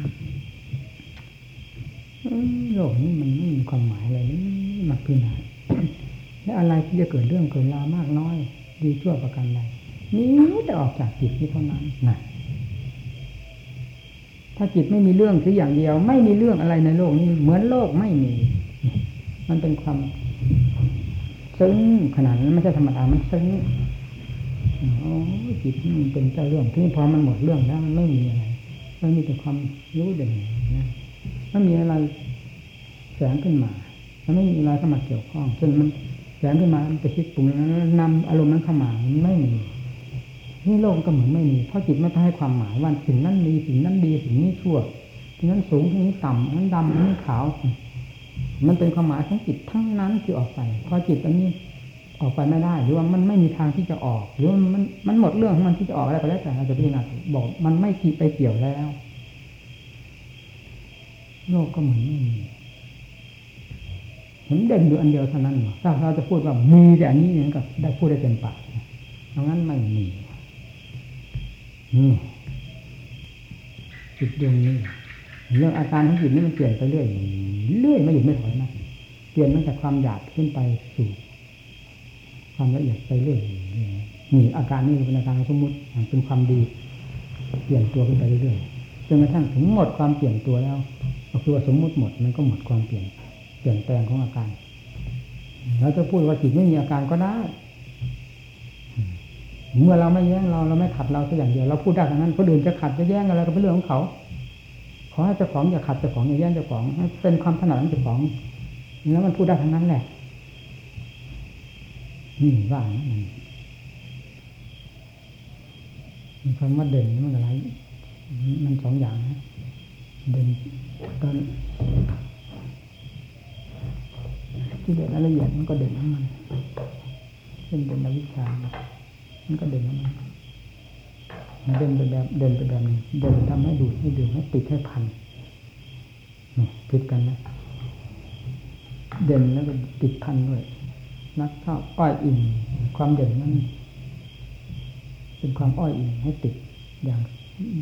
โลกนี้มันไม่มีความหมายอะไรมาพิจารณาและอะไรที่จะเกิดเรื่องเกิดราวมากน้อย ดีชั่วประการใดนี้จะออกจากจิตนี้เท่านั้นนะ ถ้าจิตไม่มีเรื่องคืออย่างเดียว ไม่มีเรื่องอะไรในโลกนี้ เหมือนโลกไม่มี มันเป็นความซึ้งขนาดนั้นไม่ใช่ธรรมดามันซึ้งโอ้จิตมันเป็นเจ้าเรื่องที่พอมันหมดเรื่องแล้วมันไม่มีอะไรมันมีแต่ความรู้เด่นนะไม่มีอะไรแสงขึ้นมามันไม่มีอะไรเข้ามาเกี่ยวข้องจนมันแสงขึ้นมามันไปคิดปรุงแล้วนำอารมณ์นั้นเข้ามาไม่มี นี่โลกก็เหมือนไม่มี เพราะจิตไม่ให้ความหมายว่าสิ่งนั้นมีสิ่งนั้นดีสิ่งนี้ชั่วที่นั้นสูงที่นี้ต่ำนั้นดำที่นี้ขาว มันเป็นความหมายของจิตทั้งนั้นที่ออกไปพอจิตอันนี้ออกไปไม่ได้ หรือว่ามันไม่มีทางที่จะออก หรือมันมันหมดเรื่องของมันที่จะออกอะไรก็แล้วแต่เราจะพิจารณาบอกมันไม่กีไปเกี่ยวแล้ว โลกก็เหมือนไม่มีเห็นเด่นอยู่อันเดียวเท่านั้นถ้าเราจะพูดว่ามีแต่อันนี้เนี่ยก็ได้พูดได้เต็มปากเพราะงั้นไม่มี จิตดวงนี้เรื่องอาการของจิตนี่มันเปลี่ยนไปเรื่อยเรื่อยไม่หยุดไม่ถอยนะเปลี่ยนตั้งแต่ความหยาบขึ้นไปสู่ ความละเอียดไปเรื่อยนี่อาการนี้เป็นอาการสมมติเป็นความดี เปลี่ยนตัวขึ้นไปเรื่อยจนกระทั่งถึงหมดความเปลี่ยนตัวแล้วก็คือว่าสมมุติหมดมันก็หมดความเปลี่ยนเปลี่ยนแปลงของอาการเราจะพูดว่าจิตไม่มีอาการก็ได้ เมื่อเราไม่แย้งเราเราไม่ขัดเราสักอย่างเดียวเราพูดได้ทั้งนั้นคนอื่นจะขัดจะแย้งอะไรก็เป็นเรื่องของเขาขอให้เจ้าของอย่าขัดเจ้าของอย่าแย้งเจ้าของเป็นความถนัดของเจ้าของแล้วมันพูดได้ทั้งนั้นแหละนี่ว่ามันมีคำว่าเด่นมันอะไร มันสองอย่างนะเด่นตอนที่เด่นละเอียดมันก็เด่นของมันเช่นเด่นวิชา มันก็เด่นมันเด่นไปแบบเด่นไปแบบนี้เด่นทำให้ดูดให้ดื่มให้ติดให้พันนี่ผิดกันนะเด่นแล้วก็ติดพันด้วยนักข้าวอ้อยอิ่มความเด่นนั้นเป็นความอ้อยอิ่มให้ติดอย่าง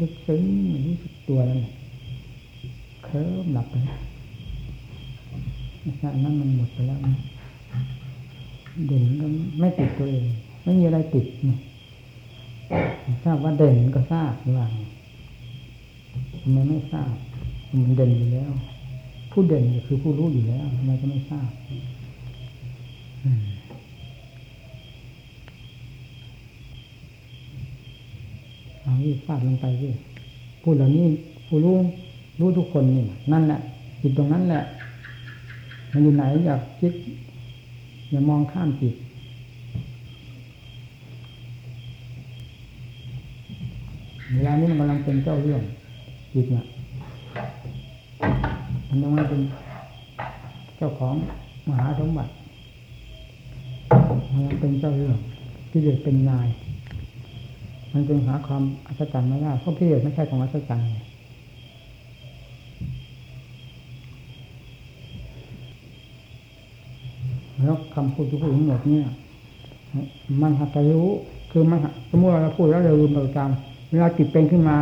ลึกซึ้งไม่รู้สึกตัวแล้วเนี่ยเคลิ้มหลับไปแล้วนั้นมันหมดไปแล้วนะเด่นก็ไม่ติดตัวเอง ไม่มีอะไรติดทราบว่าเด่นก็ทราบรือว่าทำไมไม่ทราบ มันเด่นอยู่แล้ว ผู้เด่นก็คือผู้รู้อยู่แล้วทำไมจะไม่ทราบเอาที่ฟาดลงไปที่พูดเหล่านี้ผู้รู้รู้ทุกคนนี่นั่นแหละจิตตรงนั้นแหละ มันอยู่ไหนอยากคิดอย่ามองข้ามจิต เวลานี้มันกำลังเป็นเจ้าเรื่องจิตเนี่ยมันกำลังเป็นเจ้าของมหาสมบัติมันเป็นเจ้าเรื่องที่เด็กเป็นนาย มันจึงหาความอัศจรรย์ไม่ได้เพราะพิเรศไม่ใช่ของอัศจรรย์แล้วคำพูดที่พูดทั้งหมดเนี่ยมันหัดรู้คือมันสมมติเราพูดแล้วเราลืมประจำ เวลาจิตเป็นขึ้นมา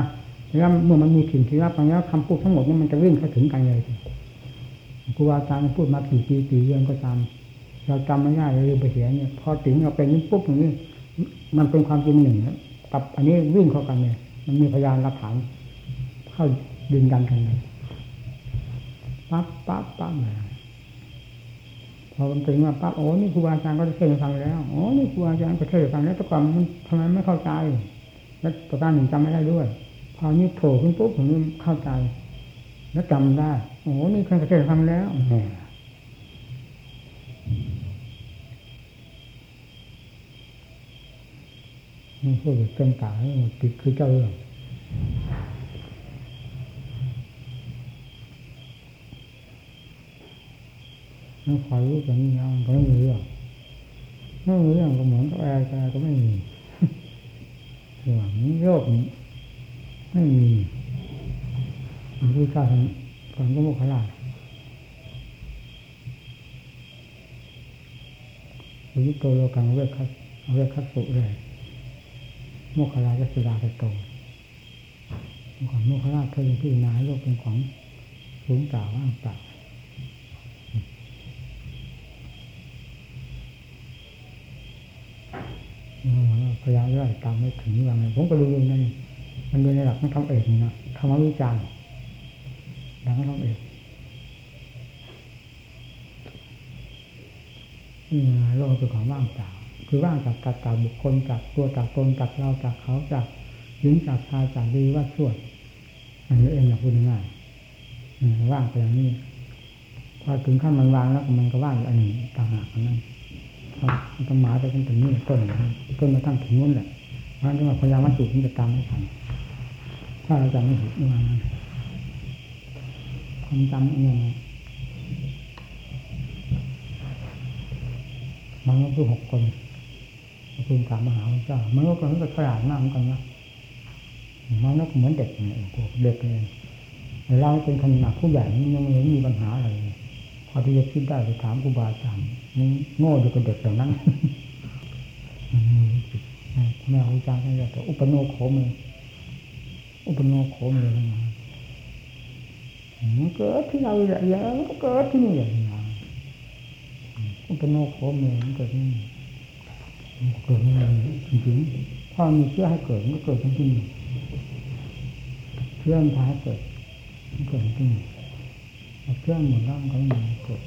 แล้วเมื่อมันมีสิ่งที่รับฟังแล้วคำพูดทั้งหมดนี่มันจะวิ่งเข้าถึงกันเลยครูบาอาจารย์พูดมากี่ปีกี่เดือนก็ตามเราจำไม่ได้เราลืมไปเสียเนี่ย พอถึงเราเป็นนี่ปุ๊บอย่างนี้มันเป็นความจริงหนึ่งกับอันนี้วิ่งเข้ากันเนี่ยมันมีพยานหลักฐานเข้าดึงดันกันเลยปั๊บปั๊บปั๊บเลยพอมันถึงว่าปั๊บโอ้นี่ครูบาอาจารย์ก็เทศฟังแล้วโอ้นี่ครูบาอาจารย์ก็เทศฟังแล้วแต่ก่อนมันทำไมไม่เข้าใจ แล้วประการหนึ่งจำไม่ได้ด้วย พอนี้โผล่ขึ้นปุ๊บผมเข้าใจ แล้วจำได้ โอ้โหนี่เคยเทศฟังแล้วนี่พูดเต็มปากติดคือเจ้าเรื่องแล้วคอยรู้แบบนี้นะมันก็ไม่มีเรื่องไม่มีเรื่องก็เหมือนกับแอร์ก็ไม่มี วนโรคนี้ไม่มีมันรู้จักก่อนก็โมกขลาวิโตโลกังเวคัสเวคัสสุเลยโมคคลาจะสุดาไปโตก่อนโมคคลาเคยพิจารณาโลกเป็นของสูงเปล่าว่างเปล่า พยายามเรื่อยตามไม่ถึงว่าไงผมก็รู้เรื่องนั้นมันเป็นในหลักของทำเอกนะคำว่าวิจารณ์หลักของทำเอกโลกเป็นของว่างเปล่าคือว่างจากจากจากบุคคลจากตัวจากตนจากเราจากเขาจากหญิงจากชายจากดีว่าส่วนอันนี้เองอยากพูดง่ายว่างไปอย่างนี้พอถึงขั้นมันวางแล้วมันก็ว่างอันนี้ต่างหากนั้น มันก็หมาไปตั้งแต่นี้ต้นต้นมาตั้งถึงนู้นแหละเพราะนั้นพยายามวัตถุที่จะตามให้ทันถ้าเราจำไม่ผิดเมื่อนั้นความจำยังไงมันก็คือหกคนคือถามมหาวิทยาลัยมันก็คนก็ฉลาดมากเหมือนกันนะมันก็เหมือนเด็กเนี่ยเด็กเลยเราเป็นขนาดผู้ใหญ่ยังไม่เห็นมีปัญหาอะไรพอที่จะคิดได้ไปถามครูบาอาจารย์ โง่อยู่กับเด็กเหล่านั้นแม่ครูอาจารย์ท่านเรียกว่าอุปโนโขเมอุปโนโขเมนะเกิดที่เราแหละแล้วมันก็เกิดที่นี่อย่างนี้อุปโนโขเมมันเกิดที่นี่เกิดที่นี่จริงๆถ้ามีเชื่อให้เกิดมันก็เกิดที่นี่เชื่อมันพาให้เกิดมันเกิดที่นี่เชื่อหมดแล้วมันก็ไม่เกิด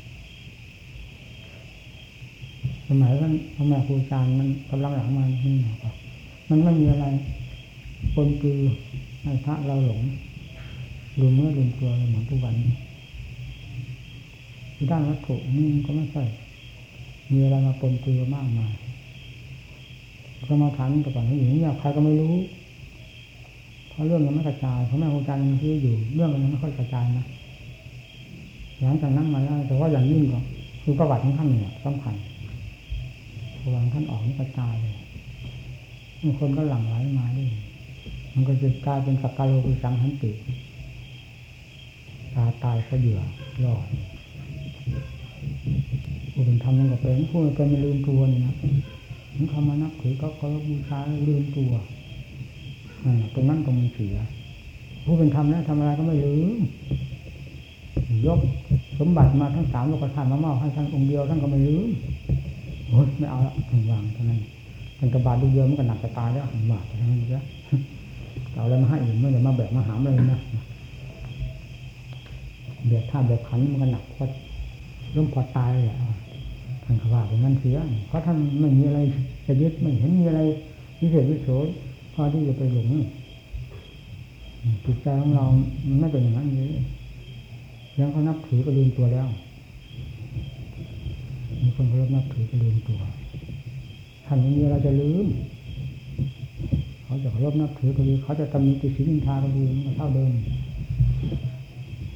สมัยนั้นพ่อแม่ครูอาจารย์มันกำลังหลังมันนี่นะครับมันไม่มีอะไรปนคือให้พระเราหลงลืมเมื่อลืมตัวเลยเหมือนทุกวันนี้ด้านวัตถุนี่ก็ไม่ใช่มีอะไรมาปนเปื้อมากมายสมาทานต่ก่อนเขาอยู่นี่ใครก็ไม่รู้ เพราะเรื่องยังไม่กระจายเพราะแม่ครูอาจารย์ยังคืออยู่ เรื่องมันไม่ค่อยกระจายนะหลังจากนั้นมาแล้วแต่ว่าอย่างยิ่งก็คือประวัติของท่านเนี่ยสำคัญ พลังท่านออกนี่กระจายเลยบางคนก็หลั่งไหลมาด้วยมันก็จะกลายเป็นสักการโลกุสังหันติตาตายก็เหยื่อรอดผู้เป็นธรรมนั่นก็เป็นผู้เป็นไม่ลืมตัวนี่นะถึงคำมานับถือก็เคารพบูชาลืมตัวตรงนั้นตรงนี้เสียผู้เป็นธรรมนะทำอะไรก็ไม่ลืมยกสมบัติมาทั้งสามโลกธาตุมาเมอบให้ท่านองค์เดียวท่านก็ไม่ลืม อ้ยไม่เอาละวางเท่านั้นมันกระบาดดูเยอะมันก็หนักจะตายแล้วถึงบาดเท่านั้นเยอะเอาอะไรมาให้อื่นไม่ได้มาแบกมาหามเลยนะเบียดท่าเบียดขันมันก็หนักพราะร่มพอตายเลยอะท่านขว่าเป็นนั้นเสียเพราะท่านไม่มีอะไรจะยึดไม่เห็นมีอะไรพิเศษพิโสพอที่จะไปหลงจิตใจของเราไม่เป็นอย่างนั้นเลยยังเขานับถือก็ลืมตัวแล้ว มีคนเคารพนับถือก็ลืมตัวท่านไม่มีอะไรจะลืม เขาจะเคารพนับถือก็ลืมเขาจะตำหนิติสินินทาก็ลืมมันเท่าเดิม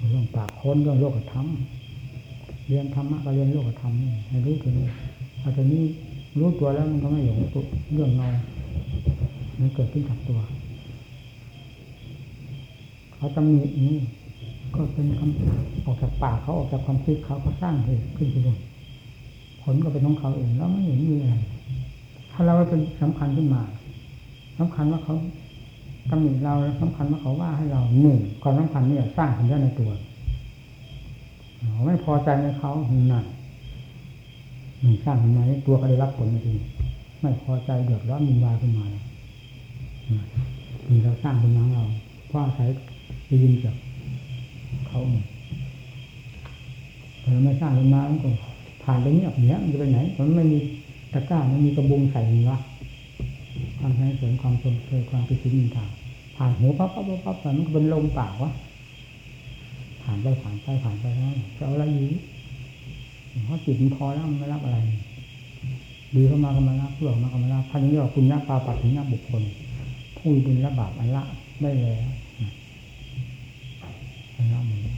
เรื่องปากค้นเรื่องโลกธรรมเรียนธรรมะก็เรียนโลกธรรมนี่ให้รู้ถึงอาจจะนี้รู้ตัวแล้วมันก็ไม่หลงตัวเรื่องเรามันเกิดขึ้นจากตัวเขาตำหนินี้ก็เป็นคำออกจากปากเขาออกจากความคิดเขาก็สร้างเหตุขึ้นไปด้วย ลก็เป็นของเขาเองแล้วไม่เห็นมีอะไรถ้าเราเป็นสำคัญขึ้นมาสำคัญว่าเขาตำหนิเราแล้วสำคัญว่าเขาว่าให้เราหนึ่งความสำคัญเนี่ยสร้างขึ้นได้ในตัวไม่พอใจในเขาหนักสร้างขึ้นมาตัวก็ได้รับผลจริงไม่พอใจเดือดร้อนมีวายขึ้นมานี่เราสร้างเป็นของเราเพราะอาศัยได้ยินจากเขาเราไม่สร้างขึ้นมามันก็ ผ่านไปเงียบเนี้ยมันจะไปไหน มันไม่มีตะกร้ามันมีกระบุงใส่หัวความแพ้เสริมความชมเคยความปิสินินทาผ่านหัวปั๊บปั๊บปั๊บปั๊บมันก็เป็นลมเปล่าวะผ่านไปผ่านไปผ่านไปแล้วจะเอาอะไรอยู่เพราะจิตมันพอแล้วมันไม่รับอะไรดีเข้ามาก็มารับเพื่อมาก็มารับท่านนี้ว่าคุณยักปาปัดถึงยักบุคคล ผู้บุญละบาปอันละได้แล้วนะละหมด